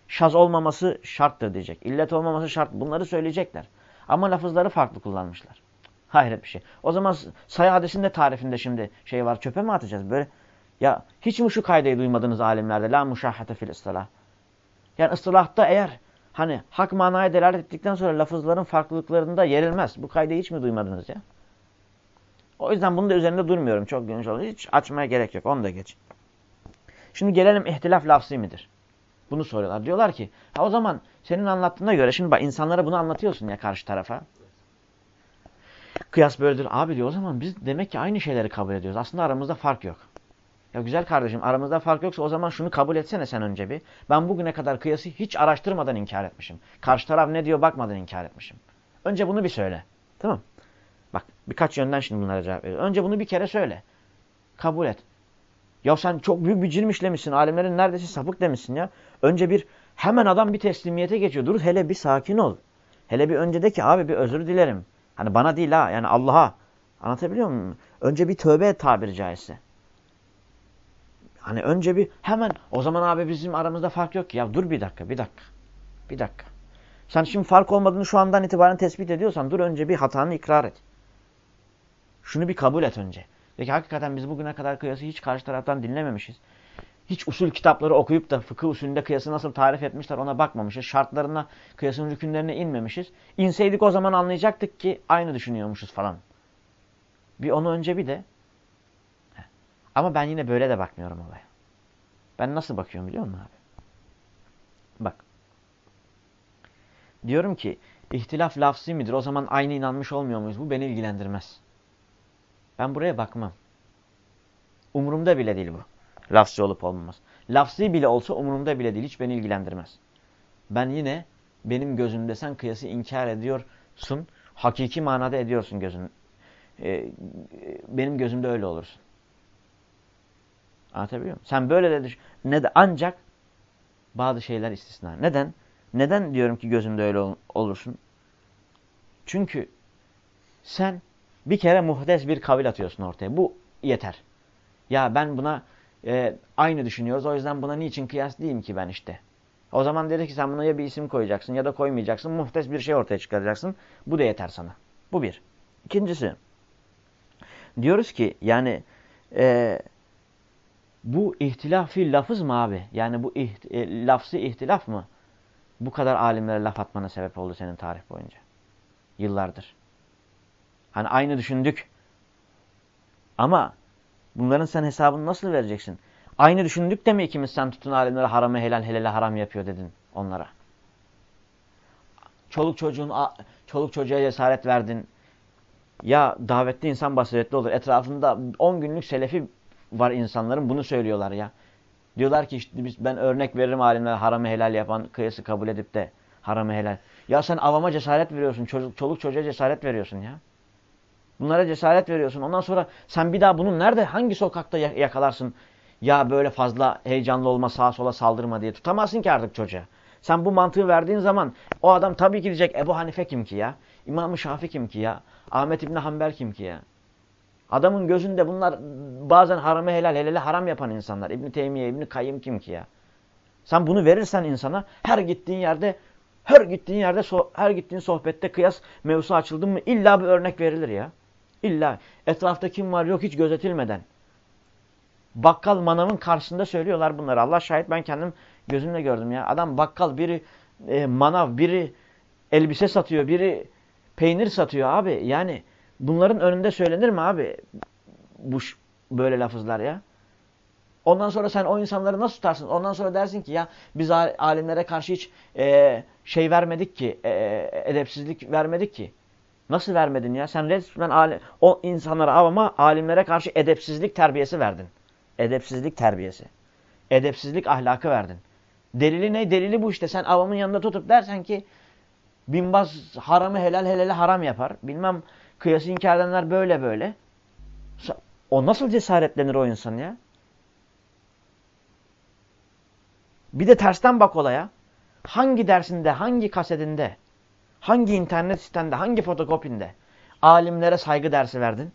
Şaz olmaması şarttır diyecek. İllet olmaması şart. Bunları söyleyecekler. Ama lafızları farklı kullanmışlar. Hayret bir şey. O zaman sayı hadisinde tarifinde şimdi şey var. Çöpe mi atacağız böyle? Ya hiç mi şu kaydeyi duymadınız alimlerde? La muşahhate fil istilah. Yani ıstılahta eğer hani hak manaya delalet ettikten sonra lafızların farklılıklarında yerilmez. Bu kaydeyi hiç mi duymadınız ya? O yüzden bunun da üzerinde durmuyorum. Çok geniş olur. Hiç açmaya gerek yok. Onu da geç. Şimdi gelelim ihtilaf lafzi midir? Bunu soruyorlar. Diyorlar ki ha o zaman senin anlattığına göre şimdi bak insanlara bunu anlatıyorsun ya karşı tarafa. Kıyas böyledir. Abi diyor o zaman biz demek ki aynı şeyleri kabul ediyoruz. Aslında aramızda fark yok. Ya güzel kardeşim aramızda fark yoksa o zaman şunu kabul etsene sen önce bir. Ben bugüne kadar kıyası hiç araştırmadan inkar etmişim. Karşı taraf ne diyor bakmadan inkar etmişim. Önce bunu bir söyle. Tamam Bak birkaç yönden şimdi bunlara cevap veriyorum. Önce bunu bir kere söyle. Kabul et. Ya sen çok büyük bir cirim işlemişsin. Alimlerin neredeyse sapık demişsin ya. Önce bir hemen adam bir teslimiyete geçiyor. Dur hele bir sakin ol. Hele bir önce de ki abi bir özür dilerim. Hani bana değil ha yani Allah'a. Anlatabiliyor muyum? Önce bir tövbe et tabiri caizse. Hani önce bir hemen o zaman abi bizim aramızda fark yok ki. Ya dur bir dakika bir dakika. Bir dakika. Sen şimdi fark olmadığını şu andan itibaren tespit ediyorsan dur önce bir hatanı ikrar et. Şunu bir kabul et önce. Peki hakikaten biz bugüne kadar kıyası hiç karşı taraftan dinlememişiz. Hiç usul kitapları okuyup da fıkıh usulünde kıyası nasıl tarif etmişler ona bakmamışız. Şartlarına, kıyasın rükünlerine inmemişiz. İnseydik o zaman anlayacaktık ki aynı düşünüyormuşuz falan. Bir onu önce bir de. Ama ben yine böyle de bakmıyorum olaya. Ben nasıl bakıyorum biliyor musun abi? Bak. Diyorum ki ihtilaf lafzi midir? O zaman aynı inanmış olmuyor muyuz? Bu beni ilgilendirmez. Ben buraya bakmam. Umurumda bile değil bu. Lafzi olup olmamaz. Lafzi bile olsa umurumda bile değil. Hiç beni ilgilendirmez. Ben yine benim gözümde sen kıyası inkar ediyorsun. Hakiki manada ediyorsun gözün. Ee, benim gözümde öyle olursun. Anlatabiliyor muyum? Sen böyle de düşün. Ne de ancak bazı şeyler istisna. Neden? Neden diyorum ki gözümde öyle ol olursun? Çünkü sen bir kere muhdes bir kavil atıyorsun ortaya. Bu yeter. Ya ben buna e, aynı düşünüyoruz. O yüzden buna niçin kıyas diyeyim ki ben işte. O zaman dedi ki sen buna ya bir isim koyacaksın ya da koymayacaksın. Muhtes bir şey ortaya çıkaracaksın. Bu da yeter sana. Bu bir. İkincisi. Diyoruz ki yani e, bu ihtilafi lafız mı abi? Yani bu iht e, lafzı ihtilaf mı? Bu kadar alimlere laf atmana sebep oldu senin tarih boyunca. Yıllardır. Hani aynı düşündük. Ama bunların sen hesabını nasıl vereceksin? Aynı düşündük de mi ikimiz sen tutun alimlere haramı helal helale haram yapıyor dedin onlara? Çoluk çocuğun çoluk çocuğa cesaret verdin. Ya davetli insan basiretli olur. Etrafında 10 günlük selefi var insanların bunu söylüyorlar ya. Diyorlar ki işte biz, ben örnek veririm alimler haramı helal yapan kıyası kabul edip de haramı helal. Ya sen avama cesaret veriyorsun. Çocuk, çoluk çocuğa cesaret veriyorsun ya. Bunlara cesaret veriyorsun. Ondan sonra sen bir daha bunu nerede, hangi sokakta yakalarsın? Ya böyle fazla heyecanlı olma, sağa sola saldırma diye tutamazsın ki artık çocuğa. Sen bu mantığı verdiğin zaman o adam tabii ki diyecek Ebu Hanife kim ki ya? İmam-ı Şafi kim ki ya? Ahmet İbni Hanbel kim ki ya? Adamın gözünde bunlar bazen haramı helal, helali haram yapan insanlar. İbni Teymiye, İbni Kayyım kim ki ya? Sen bunu verirsen insana her gittiğin yerde her gittiğin yerde her gittiğin sohbette kıyas mevzusu açıldı mı illa bir örnek verilir ya. İlla etrafta kim var yok hiç gözetilmeden. Bakkal manavın karşısında söylüyorlar bunları. Allah şahit ben kendim gözümle gördüm ya. Adam bakkal biri e, manav biri elbise satıyor biri peynir satıyor abi. Yani bunların önünde söylenir mi abi bu böyle lafızlar ya? Ondan sonra sen o insanları nasıl tutarsın? Ondan sonra dersin ki ya biz alimlere karşı hiç e, şey vermedik ki, e, edepsizlik vermedik ki. Nasıl vermedin ya? Sen resmen alim, o insanlara avama alimlere karşı edepsizlik terbiyesi verdin. Edepsizlik terbiyesi. Edepsizlik ahlakı verdin. Delili ne? Delili bu işte. Sen avamın yanında tutup dersen ki binbaz haramı helal helali haram yapar. Bilmem kıyası inkar edenler böyle böyle. O nasıl cesaretlenir o insan ya? Bir de tersten bak olaya. Hangi dersinde, hangi kasetinde Hangi internet sitende, hangi fotokopinde alimlere saygı dersi verdin?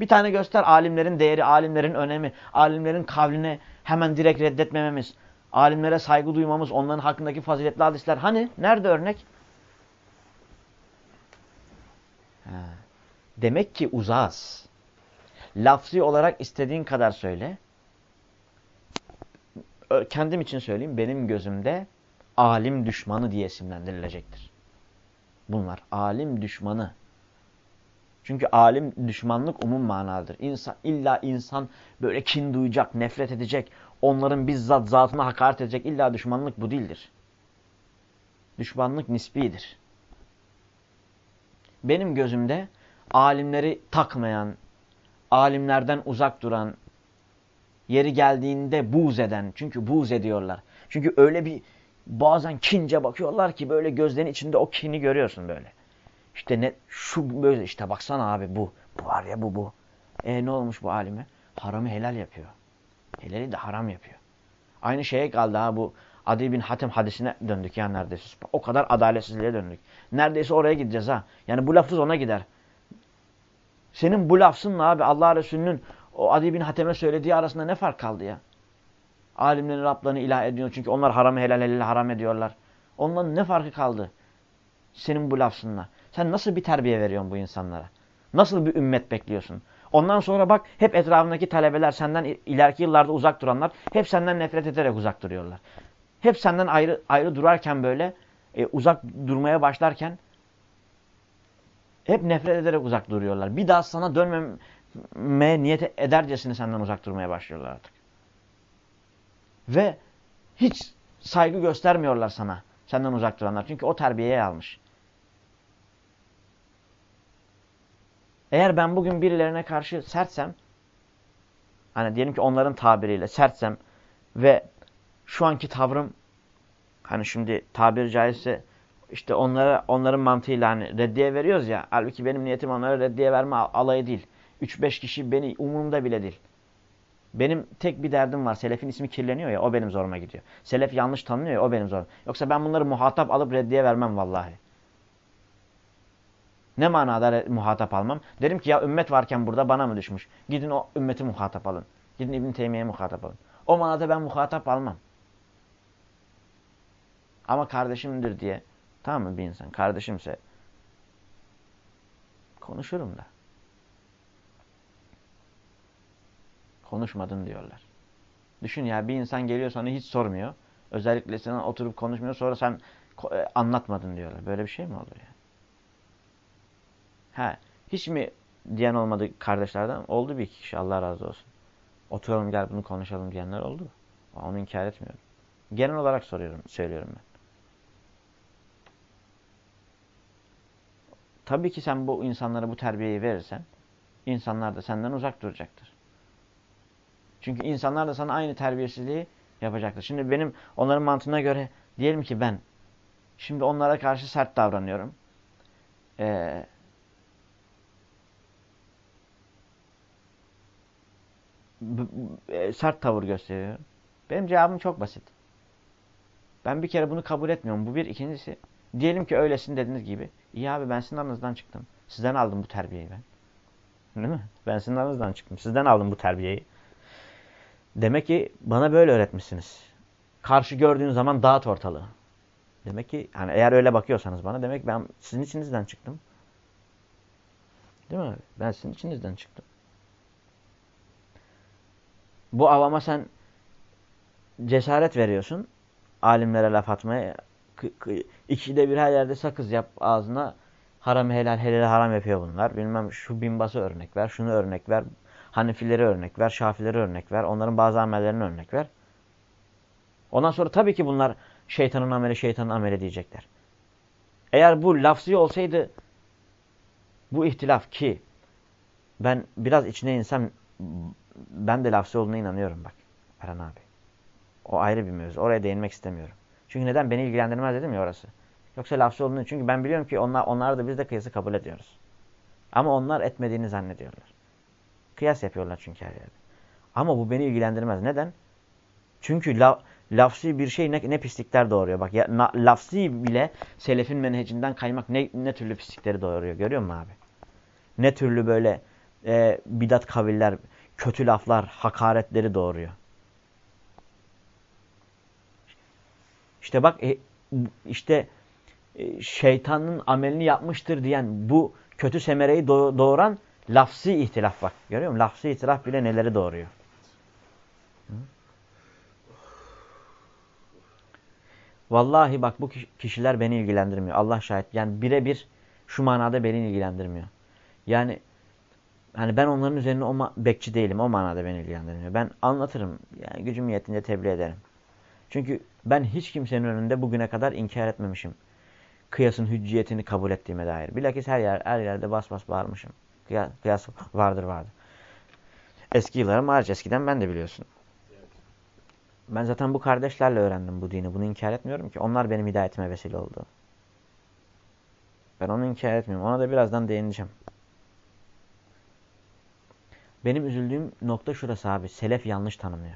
Bir tane göster alimlerin değeri, alimlerin önemi, alimlerin kavline hemen direkt reddetmememiz, alimlere saygı duymamız, onların hakkındaki faziletli hadisler. Hani? Nerede örnek? Demek ki uzağız. Lafzi olarak istediğin kadar söyle. Kendim için söyleyeyim. Benim gözümde alim düşmanı diye isimlendirilecektir bunlar. Alim düşmanı. Çünkü alim düşmanlık umum manadır. İnsan, illa insan böyle kin duyacak, nefret edecek, onların bizzat zatına hakaret edecek. İlla düşmanlık bu değildir. Düşmanlık nisbidir. Benim gözümde alimleri takmayan, alimlerden uzak duran, yeri geldiğinde buğz eden. Çünkü buğz ediyorlar. Çünkü öyle bir bazen kince bakıyorlar ki böyle gözlerin içinde o kini görüyorsun böyle. İşte ne şu böyle işte baksana abi bu. Bu var ya bu bu. E ne olmuş bu alime? Haramı helal yapıyor. Helali de haram yapıyor. Aynı şeye kaldı ha bu Adi bin Hatem hadisine döndük ya neredeyse. O kadar adaletsizliğe döndük. Neredeyse oraya gideceğiz ha. Yani bu lafız ona gider. Senin bu lafzınla abi Allah Resulü'nün o Adi bin Hatem'e söylediği arasında ne fark kaldı ya? Alimlerin Rablarını ilah ediyor. Çünkü onlar haramı helal helal haram ediyorlar. Onların ne farkı kaldı? Senin bu lafzınla. Sen nasıl bir terbiye veriyorsun bu insanlara? Nasıl bir ümmet bekliyorsun? Ondan sonra bak hep etrafındaki talebeler senden ileriki yıllarda uzak duranlar hep senden nefret ederek uzak duruyorlar. Hep senden ayrı ayrı durarken böyle e, uzak durmaya hep nefret ederek uzak duruyorlar. Bir daha sana dönmemeye niyet edercesine senden uzak durmaya başlıyorlar artık. Ve hiç saygı göstermiyorlar sana. Senden uzak duranlar. Çünkü o terbiyeye almış. Eğer ben bugün birilerine karşı sertsem, hani diyelim ki onların tabiriyle sertsem ve şu anki tavrım, hani şimdi tabiri caizse işte onlara onların mantığıyla hani reddiye veriyoruz ya. Halbuki benim niyetim onlara reddiye verme alayı değil. 3-5 kişi beni umurumda bile değil. Benim tek bir derdim var. Selefin ismi kirleniyor ya o benim zoruma gidiyor. Selef yanlış tanınıyor ya o benim zoruma. Yoksa ben bunları muhatap alıp reddiye vermem vallahi. Ne manada muhatap almam? Derim ki ya ümmet varken burada bana mı düşmüş? Gidin o ümmeti muhatap alın. Gidin İbn Teymiye'ye muhatap alın. O manada ben muhatap almam. Ama kardeşimdir diye tamam mı bir insan kardeşimse konuşurum da. Konuşmadın diyorlar. Düşün ya bir insan geliyor sana hiç sormuyor. Özellikle sana oturup konuşmuyor sonra sen e, anlatmadın diyorlar. Böyle bir şey mi olur ya? Ha, hiç mi diyen olmadı kardeşlerden? Oldu bir iki kişi Allah razı olsun. Oturalım gel bunu konuşalım diyenler oldu. Onu inkar etmiyorum. Genel olarak soruyorum, söylüyorum ben. Tabii ki sen bu insanlara bu terbiyeyi verirsen, insanlar da senden uzak duracaktır. Çünkü insanlar da sana aynı terbiyesizliği yapacaktır. Şimdi benim onların mantığına göre diyelim ki ben şimdi onlara karşı sert davranıyorum. Ee, E, sert tavır gösteriyor. Benim cevabım çok basit. Ben bir kere bunu kabul etmiyorum. Bu bir. ikincisi. Diyelim ki öylesin dediğiniz gibi. İyi abi ben sizin aranızdan çıktım. Sizden aldım bu terbiyeyi ben. Değil mi? Ben sizin aranızdan çıktım. Sizden aldım bu terbiyeyi. Demek ki bana böyle öğretmişsiniz. Karşı gördüğün zaman dağıt ortalığı. Demek ki hani eğer öyle bakıyorsanız bana demek ben sizin içinizden çıktım. Değil mi? Ben sizin içinizden çıktım. Bu avama sen cesaret veriyorsun. Alimlere laf atmaya. İkide bir her yerde sakız yap ağzına. Haram helal helal haram yapıyor bunlar. Bilmem şu binbası örnek ver. Şunu örnek ver. Hanefileri örnek ver. Şafileri örnek ver. Onların bazı amellerini örnek ver. Ondan sonra tabii ki bunlar şeytanın ameli şeytanın ameli diyecekler. Eğer bu lafzı olsaydı bu ihtilaf ki ben biraz içine insem ben de lafzı olduğuna inanıyorum bak. Erhan abi. O ayrı bir mevzu. Oraya değinmek istemiyorum. Çünkü neden? Beni ilgilendirmez dedim ya orası. Yoksa lafzı olduğunu çünkü ben biliyorum ki onlar, onlar da biz de kıyası kabul ediyoruz. Ama onlar etmediğini zannediyorlar. Kıyas yapıyorlar çünkü her yerde. Ama bu beni ilgilendirmez. Neden? Çünkü la, lafzi bir şey ne, ne pislikler doğuruyor. Bak ya, na, lafzi bile selefin menhecinden kaymak ne, ne türlü pislikleri doğuruyor. Görüyor musun abi? Ne türlü böyle e, bidat kaviller, kötü laflar, hakaretleri doğuruyor. İşte bak e, işte e, şeytanın amelini yapmıştır diyen bu kötü semereyi doğuran lafsi ihtilaf bak. Görüyor musun? Lafsi ihtilaf bile neleri doğuruyor. Vallahi bak bu kişiler beni ilgilendirmiyor. Allah şahit. Yani birebir şu manada beni ilgilendirmiyor. Yani Hani ben onların üzerine o bekçi değilim. O manada beni ilgilendirmiyor. Ben anlatırım. Yani gücüm yetince tebliğ ederim. Çünkü ben hiç kimsenin önünde bugüne kadar inkar etmemişim. Kıyasın hücciyetini kabul ettiğime dair. Bilakis her yer her yerde bas bas bağırmışım. Kıyas, vardır vardır. Eski yıllarım hariç. Eskiden ben de biliyorsun. Ben zaten bu kardeşlerle öğrendim bu dini. Bunu inkar etmiyorum ki. Onlar benim hidayetime vesile oldu. Ben onu inkar etmiyorum. Ona da birazdan değineceğim. Benim üzüldüğüm nokta şurası abi. Selef yanlış tanımıyor.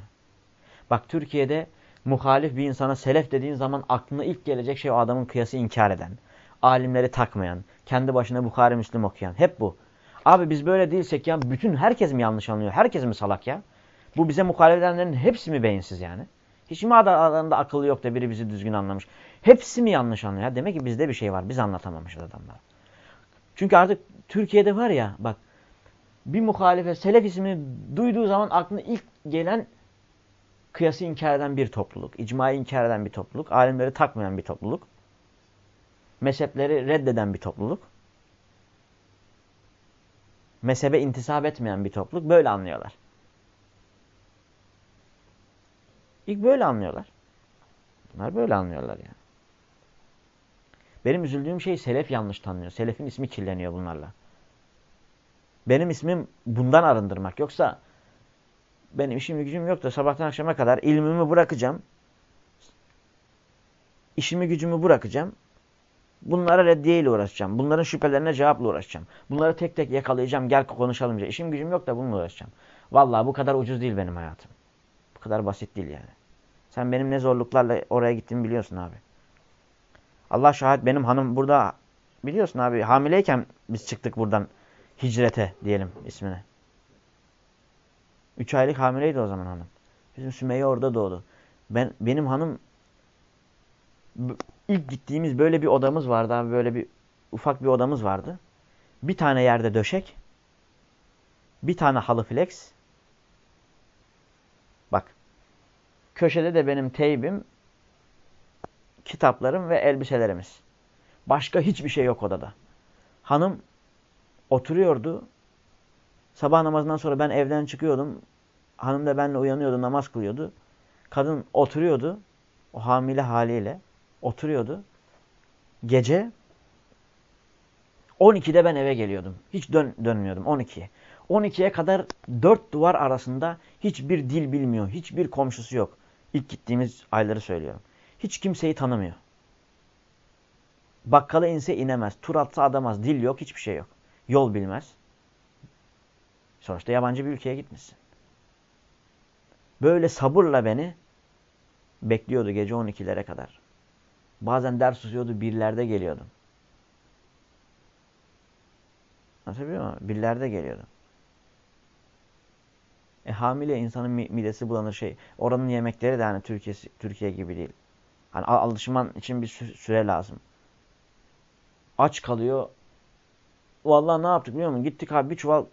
Bak Türkiye'de muhalif bir insana selef dediğin zaman aklına ilk gelecek şey o adamın kıyası inkar eden. Alimleri takmayan. Kendi başına Bukhari Müslim okuyan. Hep bu. Abi biz böyle değilsek ya bütün herkes mi yanlış anlıyor? Herkes mi salak ya? Bu bize muhalefet edenlerin hepsi mi beyinsiz yani? Hiç mi aralarında akıllı yok da biri bizi düzgün anlamış? Hepsi mi yanlış anlıyor? Demek ki bizde bir şey var. Biz anlatamamışız adamlar. Çünkü artık Türkiye'de var ya bak bir muhalefet selef ismini duyduğu zaman aklına ilk gelen kıyası inkar eden bir topluluk. icmayı inkar eden bir topluluk. Alimleri takmayan bir topluluk. Mezhepleri reddeden bir topluluk. Mezhebe intisap etmeyen bir topluluk. Böyle anlıyorlar. İlk böyle anlıyorlar. Bunlar böyle anlıyorlar yani. Benim üzüldüğüm şey selef yanlış tanıyor. Selefin ismi kirleniyor bunlarla. Benim ismim bundan arındırmak. Yoksa benim işim gücüm yok da sabahtan akşama kadar ilmimi bırakacağım. İşimi gücümü bırakacağım. Bunlara reddiye ile uğraşacağım. Bunların şüphelerine cevapla uğraşacağım. Bunları tek tek yakalayacağım. Gel konuşalım diye. İşim gücüm yok da bununla uğraşacağım. Vallahi bu kadar ucuz değil benim hayatım. Bu kadar basit değil yani. Sen benim ne zorluklarla oraya gittiğimi biliyorsun abi. Allah şahit benim hanım burada biliyorsun abi hamileyken biz çıktık buradan hicrete diyelim ismine. Üç aylık hamileydi o zaman hanım. Bizim Sümeyye orada doğdu. Ben Benim hanım ilk gittiğimiz böyle bir odamız vardı abi. Böyle bir ufak bir odamız vardı. Bir tane yerde döşek. Bir tane halı flex. Bak. Köşede de benim teybim, kitaplarım ve elbiselerimiz. Başka hiçbir şey yok odada. Hanım oturuyordu. Sabah namazından sonra ben evden çıkıyordum. Hanım da benle uyanıyordu, namaz kılıyordu. Kadın oturuyordu. O hamile haliyle oturuyordu. Gece 12'de ben eve geliyordum. Hiç dön dönmüyordum 12'ye. 12'ye kadar dört duvar arasında hiçbir dil bilmiyor. Hiçbir komşusu yok. İlk gittiğimiz ayları söylüyorum. Hiç kimseyi tanımıyor. Bakkala inse inemez. Tur atsa adamaz. Dil yok. Hiçbir şey yok. Yol bilmez. Sonuçta yabancı bir ülkeye gitmişsin. Böyle sabırla beni bekliyordu gece 12'lere kadar. Bazen ders uzuyordu, birlerde geliyordum. Anlatabiliyor muyum? Birlerde geliyordum. E, hamile insanın midesi bulanır şey. Oranın yemekleri de hani Türkiye, Türkiye gibi değil. Hani alışman için bir süre lazım. Aç kalıyor. Vallahi ne yaptık biliyor musun? Gittik abi bir çuval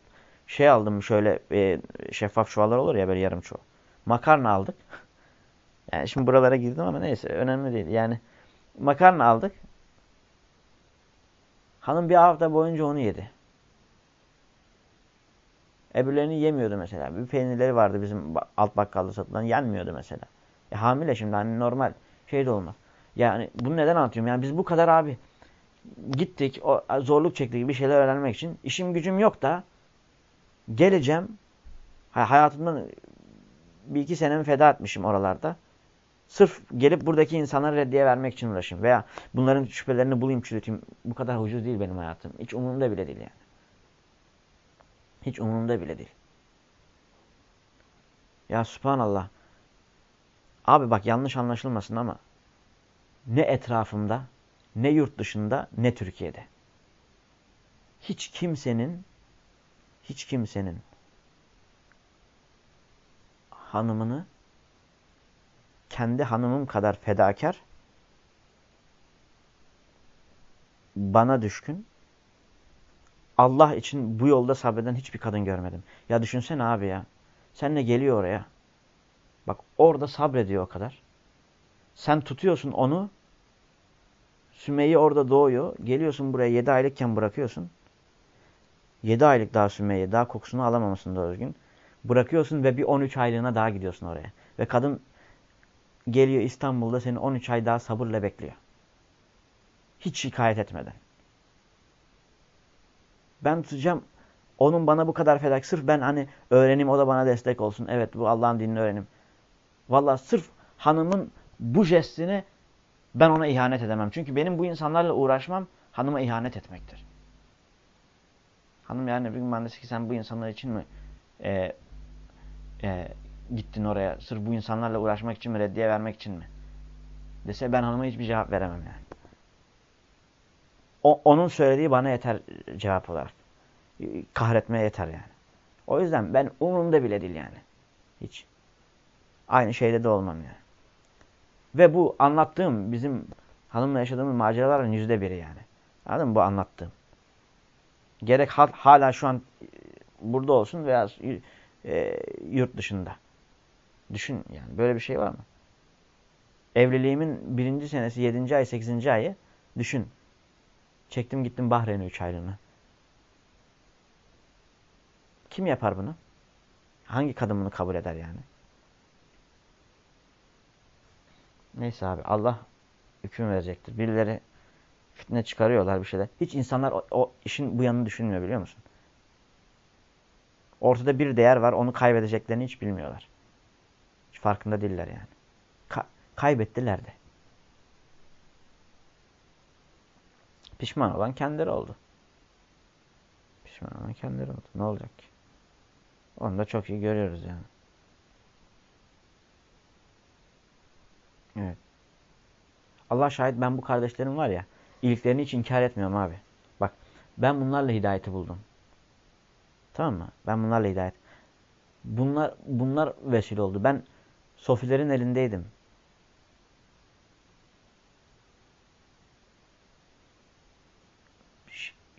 şey aldım şöyle e, şeffaf çuvallar olur ya böyle yarım çuval. Makarna aldık. Yani şimdi buralara girdim ama neyse önemli değil. Yani makarna aldık. Hanım bir hafta boyunca onu yedi. Öbürlerini yemiyordu mesela. Bir peynirleri vardı bizim alt bakkalda satılan. Yenmiyordu mesela. E, hamile şimdi hani normal şey de olmaz. Yani bunu neden anlatıyorum? Yani biz bu kadar abi gittik, o, zorluk çektik bir şeyler öğrenmek için. İşim gücüm yok da geleceğim. Hayatımdan bir iki senemi feda etmişim oralarda. Sırf gelip buradaki insanlara reddiye vermek için uğraşayım. Veya bunların şüphelerini bulayım, çürüteyim. Bu kadar ucuz değil benim hayatım. Hiç umurumda bile değil yani. Hiç umurumda bile değil. Ya subhanallah. Abi bak yanlış anlaşılmasın ama ne etrafımda, ne yurt dışında, ne Türkiye'de. Hiç kimsenin hiç kimsenin hanımını kendi hanımım kadar fedakar, bana düşkün, Allah için bu yolda sabreden hiçbir kadın görmedim. Ya düşünsene abi ya. Senle geliyor oraya. Bak orada sabrediyor o kadar. Sen tutuyorsun onu. Sümeyye orada doğuyor. Geliyorsun buraya 7 aylıkken bırakıyorsun. 7 aylık daha Sümeyye. Daha kokusunu alamamasın doğru gün. Bırakıyorsun ve bir 13 aylığına daha gidiyorsun oraya. Ve kadın geliyor İstanbul'da seni 13 ay daha sabırla bekliyor. Hiç şikayet etmeden. Ben tutacağım onun bana bu kadar fedak. Sırf ben hani öğrenim o da bana destek olsun. Evet bu Allah'ın dinini öğrenim. Vallahi sırf hanımın bu jestini ben ona ihanet edemem. Çünkü benim bu insanlarla uğraşmam hanıma ihanet etmektir. Hanım yani bir gün bana ki sen bu insanlar için mi e, e, gittin oraya sırf bu insanlarla uğraşmak için mi reddiye vermek için mi? Dese ben hanıma hiçbir cevap veremem yani. O, onun söylediği bana yeter cevap olarak. Kahretmeye yeter yani. O yüzden ben umurumda bile değil yani. Hiç. Aynı şeyde de olmam yani. Ve bu anlattığım bizim hanımla yaşadığımız maceraların yüzde biri yani. Anladın mı bu anlattığım? Gerek hala şu an burada olsun veya e, yurt dışında. Düşün yani böyle bir şey var mı? Evliliğimin birinci senesi yedinci ay sekizinci ayı düşün. Çektim gittim Bahreyn'e üç aylığına. Kim yapar bunu? Hangi kadın bunu kabul eder yani? Neyse abi Allah hüküm verecektir. Birileri fitne çıkarıyorlar bir şeyler. Hiç insanlar o, o işin bu yanını düşünmüyor biliyor musun? Ortada bir değer var onu kaybedeceklerini hiç bilmiyorlar. Farkında değiller yani. Ka kaybettiler de. Pişman olan kendileri oldu. Pişman olan kendileri oldu. Ne olacak ki? Onu da çok iyi görüyoruz yani. Evet. Allah şahit ben bu kardeşlerim var ya, iyiliklerini hiç inkar etmiyorum abi. Bak, ben bunlarla hidayeti buldum. Tamam mı? Ben bunlarla hidayet. Bunlar bunlar vesile oldu. Ben sofilerin elindeydim.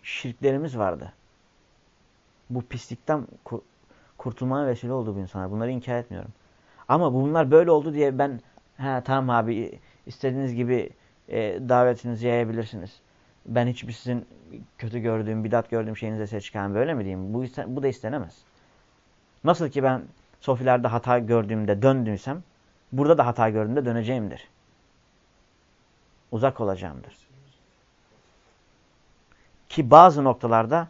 Şirklerimiz vardı. Bu pislikten kur kurtulmaya vesile oldu bu insanlar. Bunları inkar etmiyorum. Ama bunlar böyle oldu diye ben He, tamam abi istediğiniz gibi e, davetinizi yayabilirsiniz. Ben hiçbir sizin kötü gördüğüm, bidat gördüğüm şeyinize ses böyle mi diyeyim? Bu, bu da istenemez. Nasıl ki ben sofilerde hata gördüğümde döndüysem, burada da hata gördüğümde döneceğimdir. Uzak olacağımdır. Ki bazı noktalarda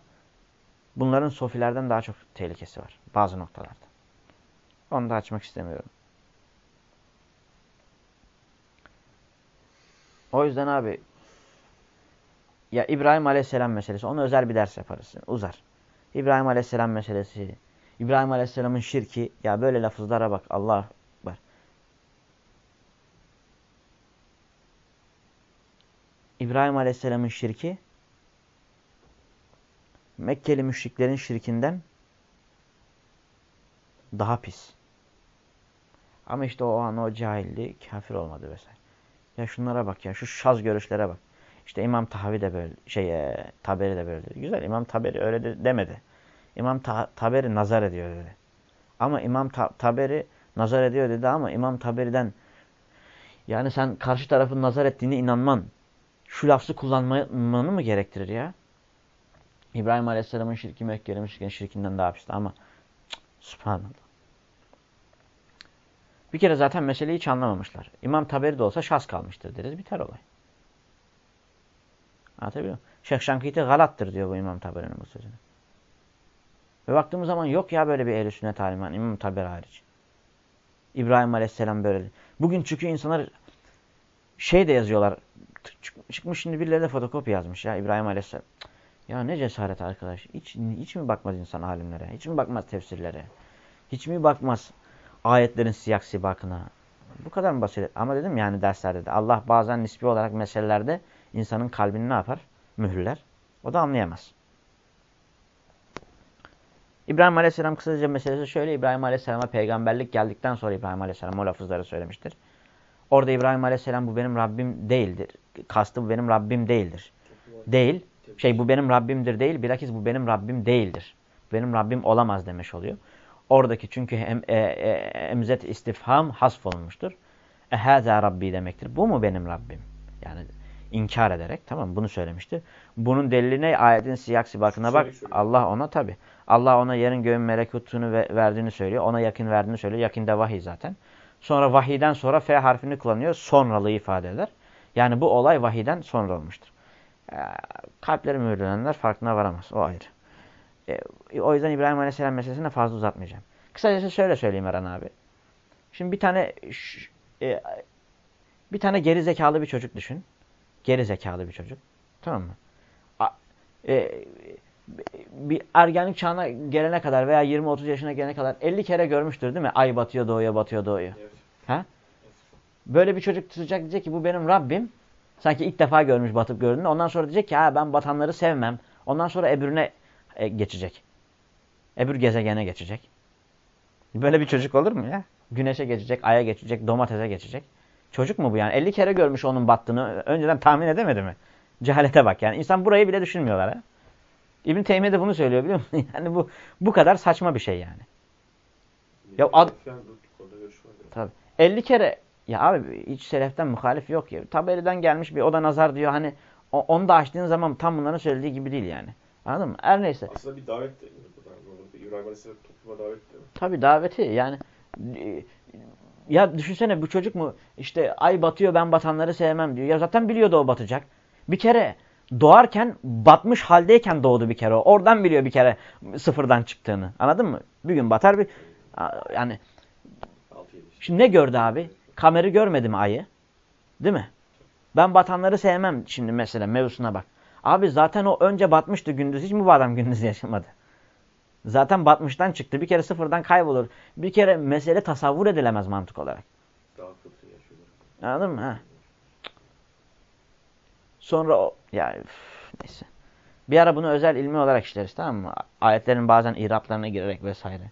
bunların sofilerden daha çok tehlikesi var. Bazı noktalarda. Onu da açmak istemiyorum. O yüzden abi ya İbrahim Aleyhisselam meselesi onu özel bir ders yaparız. Uzar. İbrahim Aleyhisselam meselesi, İbrahim Aleyhisselam'ın şirki ya böyle lafızlara bak Allah var. İbrahim Aleyhisselam'ın şirki Mekkeli müşriklerin şirkinden daha pis. Ama işte o an o cahildi, kafir olmadı vesaire. Ya şunlara bak ya şu şaz görüşlere bak. İşte İmam Tahavi de böyle şey e, Taberi de böyle. Güzel İmam Taberi öyle de, demedi. İmam Ta Taberi nazar ediyor dedi. Ama İmam Ta Taberi nazar ediyor dedi ama İmam Taberi'den yani sen karşı tarafın nazar ettiğine inanman şu lafzı kullanmanı mı gerektirir ya? İbrahim Aleyhisselam'ın şirki Mekke'nin müşrikin şirkinden daha pisti ama cık, subhanallah. Bir kere zaten meseleyi hiç anlamamışlar. İmam Taberi de olsa şas kalmıştır deriz. Biter olay. Anlatabiliyor muyum? Şeyh Şankiti galattır diyor bu İmam Taberi'nin bu sözünü. Ve baktığımız zaman yok ya böyle bir ehl-i sünnet aliman İmam Taberi hariç. İbrahim Aleyhisselam böyle. Bugün çünkü insanlar şey de yazıyorlar. Çıkmış şimdi birileri de fotokopi yazmış ya İbrahim Aleyhisselam. Ya ne cesaret arkadaş. Hiç, hiç mi bakmaz insan alimlere? Hiç mi bakmaz tefsirlere? Hiç mi bakmaz ayetlerin siyak sibakına. Bu kadar mı basit? Ama dedim yani derslerde de Allah bazen nispi olarak meselelerde insanın kalbini ne yapar? Mühürler. O da anlayamaz. İbrahim Aleyhisselam kısaca meselesi şöyle. İbrahim Aleyhisselam'a peygamberlik geldikten sonra İbrahim Aleyhisselam o lafızları söylemiştir. Orada İbrahim Aleyhisselam bu benim Rabbim değildir. Kastı bu benim Rabbim değildir. Değil. Şey bu benim Rabbimdir değil. Bilakis bu benim Rabbim değildir. Benim Rabbim olamaz demiş oluyor. Oradaki çünkü hem, e, e, emzet istifham hasf olmuştur. Ehâzâ Rabbi demektir. Bu mu benim Rabbim? Yani inkar ederek tamam bunu söylemiştir. Bunun deliline ayetin siyak sibakına bak. Allah ona tabi. Allah ona yarın göğün melekutunu verdiğini söylüyor. Ona yakın verdiğini söylüyor. Yakın da vahiy zaten. Sonra vahiyden sonra F harfini kullanıyor. Sonralığı ifade eder. Yani bu olay vahiyden sonra olmuştur. E, kalpleri mühürlenenler farkına varamaz. O ayrı. E, o yüzden İbrahim Aleyhisselam meselesine fazla uzatmayacağım. Kısacası şöyle söyleyeyim Eren abi. Şimdi bir tane e, bir tane geri zekalı bir çocuk düşün. Geri zekalı bir çocuk. Tamam mı? A, e, bir ergenlik çağına gelene kadar veya 20-30 yaşına gelene kadar 50 kere görmüştür değil mi? Ay batıyor doğuya batıyor doğuya. Evet. Ha? Böyle bir çocuk tutacak diyecek ki bu benim Rabbim. Sanki ilk defa görmüş batıp gördüğünde. Ondan sonra diyecek ki ha ben batanları sevmem. Ondan sonra öbürüne e, geçecek. Öbür gezegene geçecek. Böyle bir çocuk olur mu ya? Güneşe geçecek, aya geçecek, domatese geçecek. Çocuk mu bu yani? 50 kere görmüş onun battığını. Önceden tahmin edemedi mi? Cehalete bak yani. İnsan burayı bile düşünmüyorlar ha. İbn Teymiye de bunu söylüyor biliyor musun? Yani bu bu kadar saçma bir şey yani. Ya ad-. Tabii. 50 kere ya abi hiç seleften muhalif yok ya. Tabeliden gelmiş bir o da nazar diyor hani o, onu da açtığın zaman tam bunların söylediği gibi değil yani. Anladın mı? Her neyse. Aslında bir davet de İbrahim Aleyhisselam topluma davet de. Tabii daveti yani e, ya düşünsene bu çocuk mu işte ay batıyor ben batanları sevmem diyor. Ya zaten biliyordu o batacak. Bir kere doğarken batmış haldeyken doğdu bir kere o. Oradan biliyor bir kere sıfırdan çıktığını. Anladın mı? Bir gün batar bir yani 6-7 işte. Şimdi ne gördü abi? Kameri görmedi mi ayı? Değil mi? Ben batanları sevmem şimdi mesela mevzusuna bak. Abi zaten o önce batmıştı gündüz. Hiç mi bu adam gündüz yaşamadı? Zaten batmıştan çıktı. Bir kere sıfırdan kaybolur. Bir kere mesele tasavvur edilemez mantık olarak. Daha fıtri yaşıyorlar. Anladın mı? Ha. Sonra o... Ya üf, neyse. Bir ara bunu özel ilmi olarak işleriz tamam mı? Ayetlerin bazen iraplarına girerek vesaire.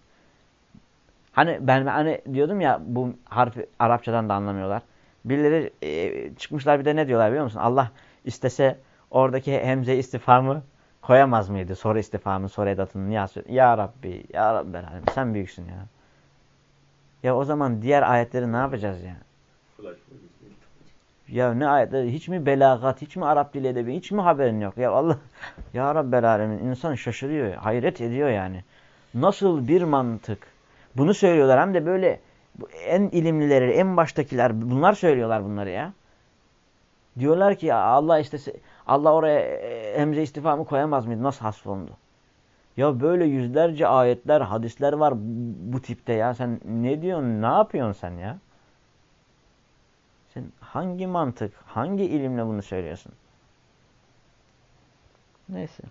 Hani ben hani diyordum ya bu harfi Arapçadan da anlamıyorlar. Birileri e, çıkmışlar bir de ne diyorlar biliyor musun? Allah istese oradaki hemze istifamı koyamaz mıydı? Soru istifamı, soru edatını niye asıyor? Ya Rabbi, Ya Rabbi Alem, sen büyüksün ya. Ya o zaman diğer ayetleri ne yapacağız ya? Flash Ya ne ayetleri? Hiç mi belagat, hiç mi Arap dili edebi, hiç mi haberin yok? Ya Allah, Ya Rabbi Alemin insan şaşırıyor, hayret ediyor yani. Nasıl bir mantık? Bunu söylüyorlar hem de böyle en ilimlileri, en baştakiler bunlar söylüyorlar bunları ya. Diyorlar ki ya Allah istese Allah oraya e, emze istifamı koyamaz mıydı? Nasıl hasfolundu? Ya böyle yüzlerce ayetler, hadisler var bu tipte ya. Sen ne diyorsun? Ne yapıyorsun sen ya? Sen hangi mantık, hangi ilimle bunu söylüyorsun? Neyse.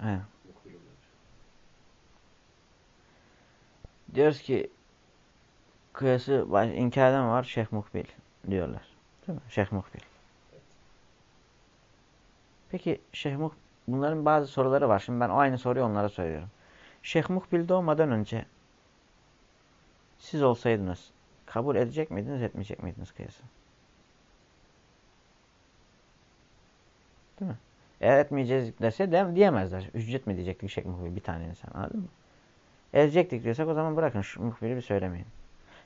He. Diyoruz ki kıyası baş, inkar eden var Şeyh Mukbil diyorlar. Değil mi? Şeyh Mukbil. Peki Şeyh Mukbil bunların bazı soruları var. Şimdi ben o aynı soruyu onlara söylüyorum. Şeyh Mukbil doğmadan önce siz olsaydınız kabul edecek miydiniz, etmeyecek miydiniz kıyası? Değil mi? Eğer etmeyeceğiz derse de, diyemezler. Ücret mi diyecektik Şeyh Mukbil bir tane insan anladın mı? Edecektik diyorsak o zaman bırakın şu muhbiri bir söylemeyin.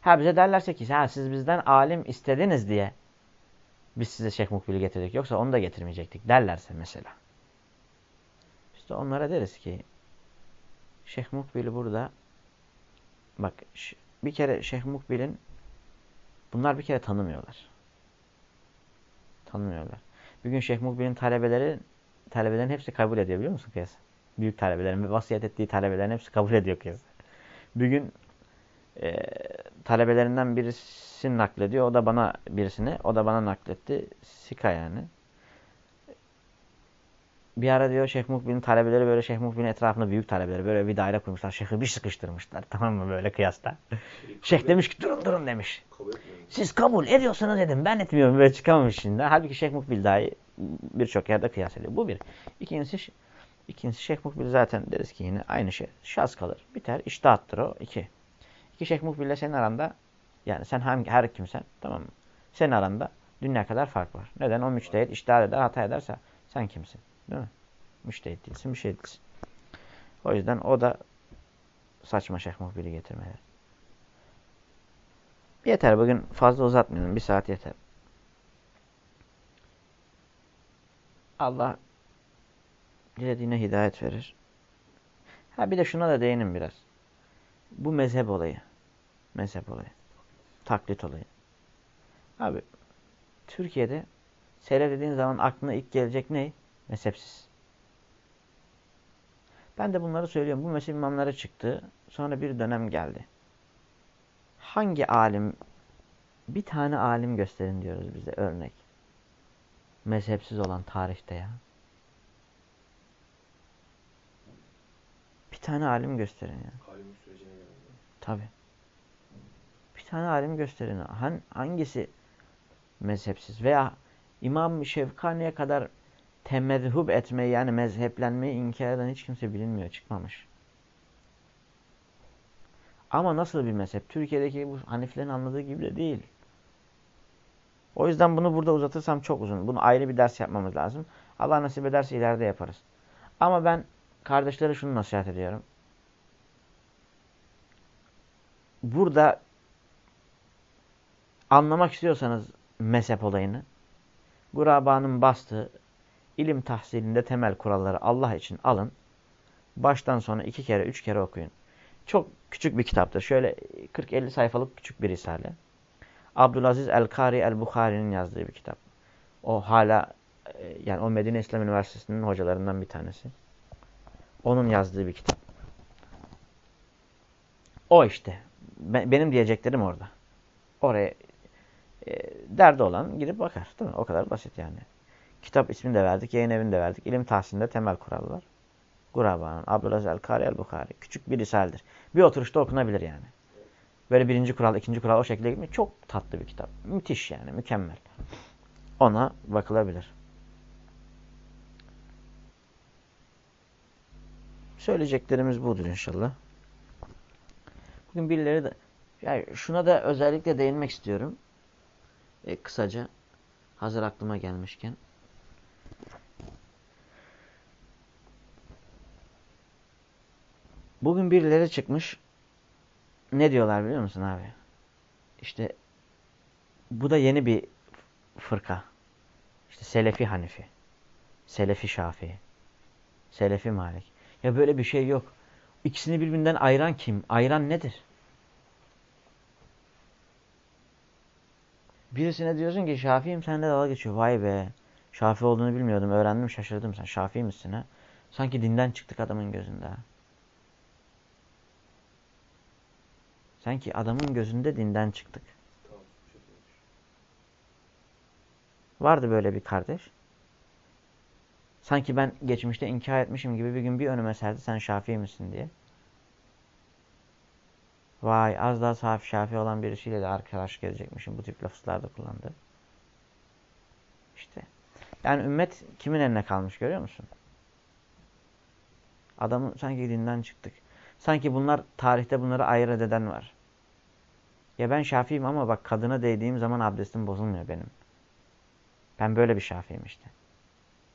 Ha bize derlerse ki ha siz bizden alim istediniz diye biz size Şeyh Mukbil'i getirdik. Yoksa onu da getirmeyecektik derlerse mesela. De onlara deriz ki Şeyh Mukbil'i burada bak bir kere Şeyh Mukbil'in bunlar bir kere tanımıyorlar. Tanımıyorlar. Bir gün Şeyh Mukbil'in talebeleri talebelerin hepsi kabul ediyor biliyor musun kıyas? Büyük talebelerin ve vasiyet ettiği talebelerin hepsi kabul ediyor kıyas. Bir gün e, talebelerinden birisi naklediyor. O da bana birisini, o da bana nakletti. Sika yani. Bir ara diyor Şeyh Mukbil'in talebeleri böyle Şeyh Mukbil'in etrafında büyük talebeleri böyle bir daire kurmuşlar. Şeyh'i bir sıkıştırmışlar. Tamam mı böyle kıyasta. Şeyh demiş ki durun durun demiş. Siz kabul ediyorsanız dedim ben etmiyorum böyle çıkamamış şimdi. Halbuki Şeyh Mukbil dahi birçok yerde kıyas ediyor. Bu bir. İkincisi, ikincisi Şeyh Mukbil zaten deriz ki yine aynı şey. Şaz kalır. Biter. İştahattır o. İki. İki Şeyh Mukbil ile senin aranda yani sen hangi, her kimsen tamam mı? Senin aranda dünya kadar fark var. Neden? O müçtehit iştihad eder, hata ederse sen kimsin? Değil mi? Müştehit değilsin, bir şey değilsin. O yüzden o da saçma Şeyh Muhbir'i getirmeleri. Yeter bugün fazla uzatmayalım. Bir saat yeter. Allah dilediğine hidayet verir. Ha bir de şuna da değinin biraz. Bu mezhep olayı. Mezhep olayı. Taklit olayı. Abi Türkiye'de selef dediğin zaman aklına ilk gelecek ne? Mezhepsiz. Ben de bunları söylüyorum. Bu mezhep imamları çıktı. Sonra bir dönem geldi. Hangi alim, bir tane alim gösterin diyoruz bize örnek. Mezhepsiz olan tarihte ya. Bir tane alim gösterin ya. Halim sürecine gelen. Tane alim gösterin. Han, hangisi mezhepsiz veya İmam Şevkani'ye kadar temezhub etmeyi yani mezheplenmeyi inkar eden hiç kimse bilinmiyor, çıkmamış. Ama nasıl bir mezhep? Türkiye'deki bu Haniflerin anladığı gibi de değil. O yüzden bunu burada uzatırsam çok uzun. Bunu ayrı bir ders yapmamız lazım. Allah nasip ederse ileride yaparız. Ama ben kardeşlere şunu nasihat ediyorum. Burada anlamak istiyorsanız mezhep olayını, Guraba'nın bastığı ilim tahsilinde temel kuralları Allah için alın. Baştan sona iki kere, üç kere okuyun. Çok küçük bir kitaptır. Şöyle 40-50 sayfalık küçük bir risale. Abdülaziz El-Kari El-Bukhari'nin yazdığı bir kitap. O hala e, yani o Medine İslam Üniversitesi'nin hocalarından bir tanesi. Onun yazdığı bir kitap. O işte. Benim diyeceklerim orada. Oraya e, derdi olan gidip bakar. Değil mi? O kadar basit yani. Kitap ismini de verdik, yayın evini de verdik. İlim tahsilinde temel kurallar. Guraba'nın, Abdülaziz el-Kari el-Bukhari. Küçük bir risaldir. Bir oturuşta okunabilir yani. Böyle birinci kural, ikinci kural o şekilde gitmiyor. Çok tatlı bir kitap. Müthiş yani, mükemmel. Ona bakılabilir. Söyleyeceklerimiz budur inşallah. Bugün birileri de yani şuna da özellikle değinmek istiyorum. E, kısaca hazır aklıma gelmişken. Bugün birileri çıkmış. Ne diyorlar biliyor musun abi? İşte bu da yeni bir fırka. İşte Selefi Hanifi. Selefi Şafii. Selefi Malik. Ya böyle bir şey yok. İkisini birbirinden ayıran kim? Ayıran nedir? Birisine diyorsun ki Şafii'yim sen de dalga geçiyor. Vay be. Şafi olduğunu bilmiyordum. Öğrendim şaşırdım. Sen Şafii misin ha? Sanki dinden çıktık adamın gözünde. Sanki adamın gözünde dinden çıktık. Vardı böyle bir kardeş. Sanki ben geçmişte inkar etmişim gibi bir gün bir önüme serdi sen Şafii misin diye. Vay az daha safi şafi olan birisiyle de arkadaş gelecekmişim. Bu tip lafızlar da kullandı. İşte. Yani ümmet kimin eline kalmış görüyor musun? Adamın sanki dinden çıktık. Sanki bunlar tarihte bunları ayırt eden var. Ya ben şafiyim ama bak kadına değdiğim zaman abdestim bozulmuyor benim. Ben böyle bir şafiyim işte.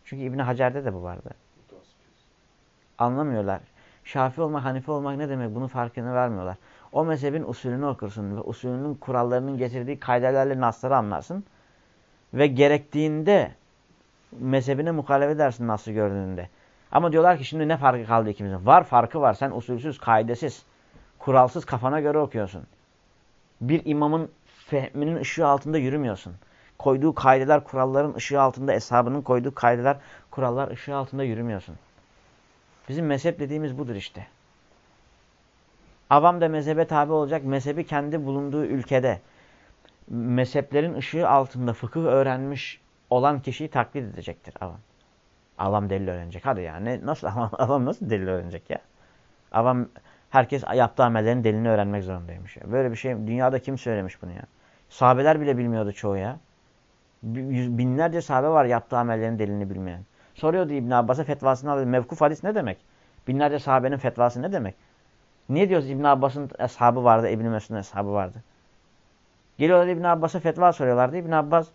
Çünkü İbni Hacer'de de bu vardı. Anlamıyorlar. Şafi olmak, Hanife olmak ne demek? Bunun farkını vermiyorlar. O mezhebin usulünü okursun ve usulünün kurallarının getirdiği kaydelerle nasları anlarsın. Ve gerektiğinde mezhebine muhalefet edersin nasıl gördüğünde. Ama diyorlar ki şimdi ne farkı kaldı ikimizin? Var farkı var. Sen usulsüz, kaidesiz, kuralsız kafana göre okuyorsun. Bir imamın fehminin ışığı altında yürümüyorsun. Koyduğu kaideler, kuralların ışığı altında, eshabının koyduğu kaideler, kurallar ışığı altında yürümüyorsun. Bizim mezhep dediğimiz budur işte. Avam da mezhebe tabi olacak. Mezhebi kendi bulunduğu ülkede mezheplerin ışığı altında fıkıh öğrenmiş olan kişiyi taklit edecektir avam. Avam delil öğrenecek. Hadi yani nasıl avam, avam nasıl delil öğrenecek ya? Avam herkes yaptığı amellerin delilini öğrenmek zorundaymış. Ya. Böyle bir şey dünyada kim söylemiş bunu ya? Sahabeler bile bilmiyordu çoğu ya. Binlerce sahabe var yaptığı amellerin delilini bilmeyen. Soruyordu İbn Abbas'a fetvasını alıyor. Mevkuf hadis ne demek? Binlerce sahabenin fetvası ne demek? Niye diyoruz İbn Abbas'ın eshabı vardı, İbn Mesud'un eshabı vardı? Geliyorlar İbn Abbas'a fetva soruyorlardı. İbn Abbas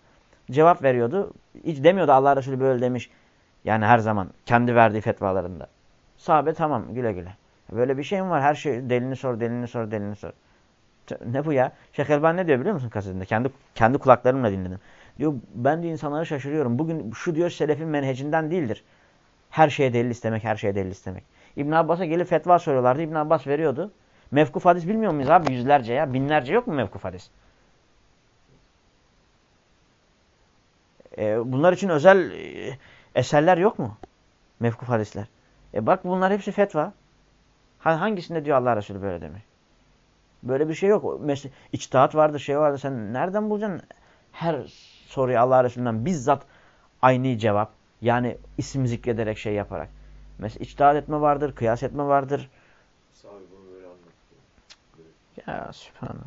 cevap veriyordu. Hiç demiyordu Allah Resulü böyle demiş. Yani her zaman kendi verdiği fetvalarında. Sahabe tamam güle güle. Böyle bir şey mi var? Her şey delini sor, delini sor, delini sor. Ne bu ya? Şeyh Elban ne diyor biliyor musun kasetinde? Kendi kendi kulaklarımla dinledim. Diyor ben de insanlara şaşırıyorum. Bugün şu diyor selefin menhecinden değildir. Her şeye delil istemek, her şeye delil istemek. İbn Abbas'a gelip fetva soruyorlardı. İbn Abbas veriyordu. Mevkuf hadis bilmiyor muyuz abi? Yüzlerce ya. Binlerce yok mu mevkuf hadis? E, bunlar için özel e, eserler yok mu? Mevkuf hadisler. E bak bunlar hepsi fetva. Hangisinde diyor Allah Resulü böyle demek? Böyle bir şey yok. Mesela içtihat vardır, şey vardır. Sen nereden bulacaksın her soruyu Allah Resulü'nden bizzat aynı cevap? Yani isim zikrederek şey yaparak. Mesela içtihat etme vardır, kıyas etme vardır. Sahabe bunu böyle anlattı. Ya subhanallah.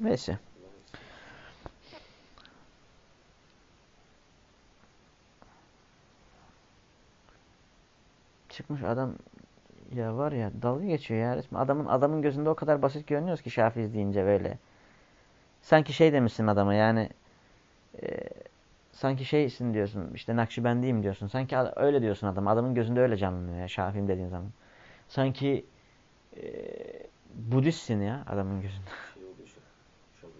Neyse. Çıkmış adam ya var ya dalga geçiyor ya resmen. Adamın adamın gözünde o kadar basit görünüyoruz ki Şafii deyince böyle. Sanki şey demişsin adama yani e, sanki şeysin diyorsun işte Nakşibendiyim diyorsun. Sanki öyle diyorsun adam. Adamın gözünde öyle canlanıyor ya Şafii'm dediğin zaman. Sanki e, Budistsin ya adamın gözünde. Şey.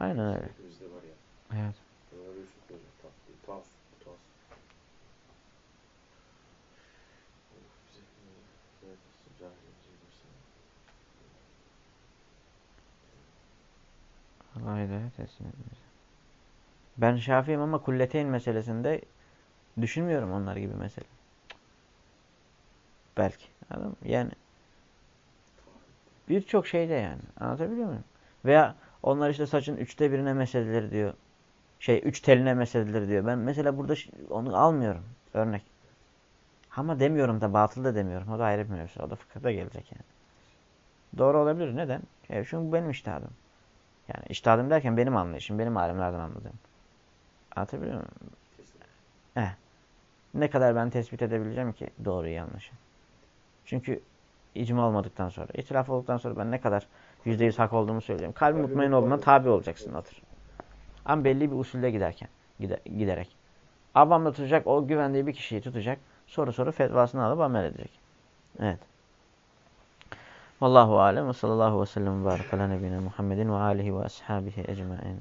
Aynen öyle. Evet. Allah hidayet etsin. Ben Şafii'yim ama kulleteyn meselesinde düşünmüyorum onlar gibi mesela. Belki. Anladın? Yani birçok şeyde yani. Anlatabiliyor muyum? Veya onlar işte saçın üçte birine meseledir diyor. Şey üç teline meseledir diyor. Ben mesela burada onu almıyorum. Örnek. Ama demiyorum da batıl da demiyorum. O da ayrı bir mevzu. O da fıkıhta gelecek yani. Doğru olabilir. Neden? E, çünkü benim iştihadım. Yani iştihadım derken benim anlayışım. Benim alimlerden anladığım. Anlatabiliyor muyum? Eh. Ne kadar ben tespit edebileceğim ki doğruyu yanlışı. Çünkü icma olmadıktan sonra, itiraf olduktan sonra ben ne kadar yüzde yüz hak olduğumu söyleyeyim. Kalbi mutmain olduğuna tabi olacaksın otur. Ama belli bir usulde giderken, gide, giderek. Avamda tutacak, o güvendiği bir kişiyi tutacak. Soru soru fetvasını alıp amel edecek. Evet. Vallahu alem ve sallallahu ve sellem ve barik ala nebine Muhammedin ve alihi ve ashabihi ecmain.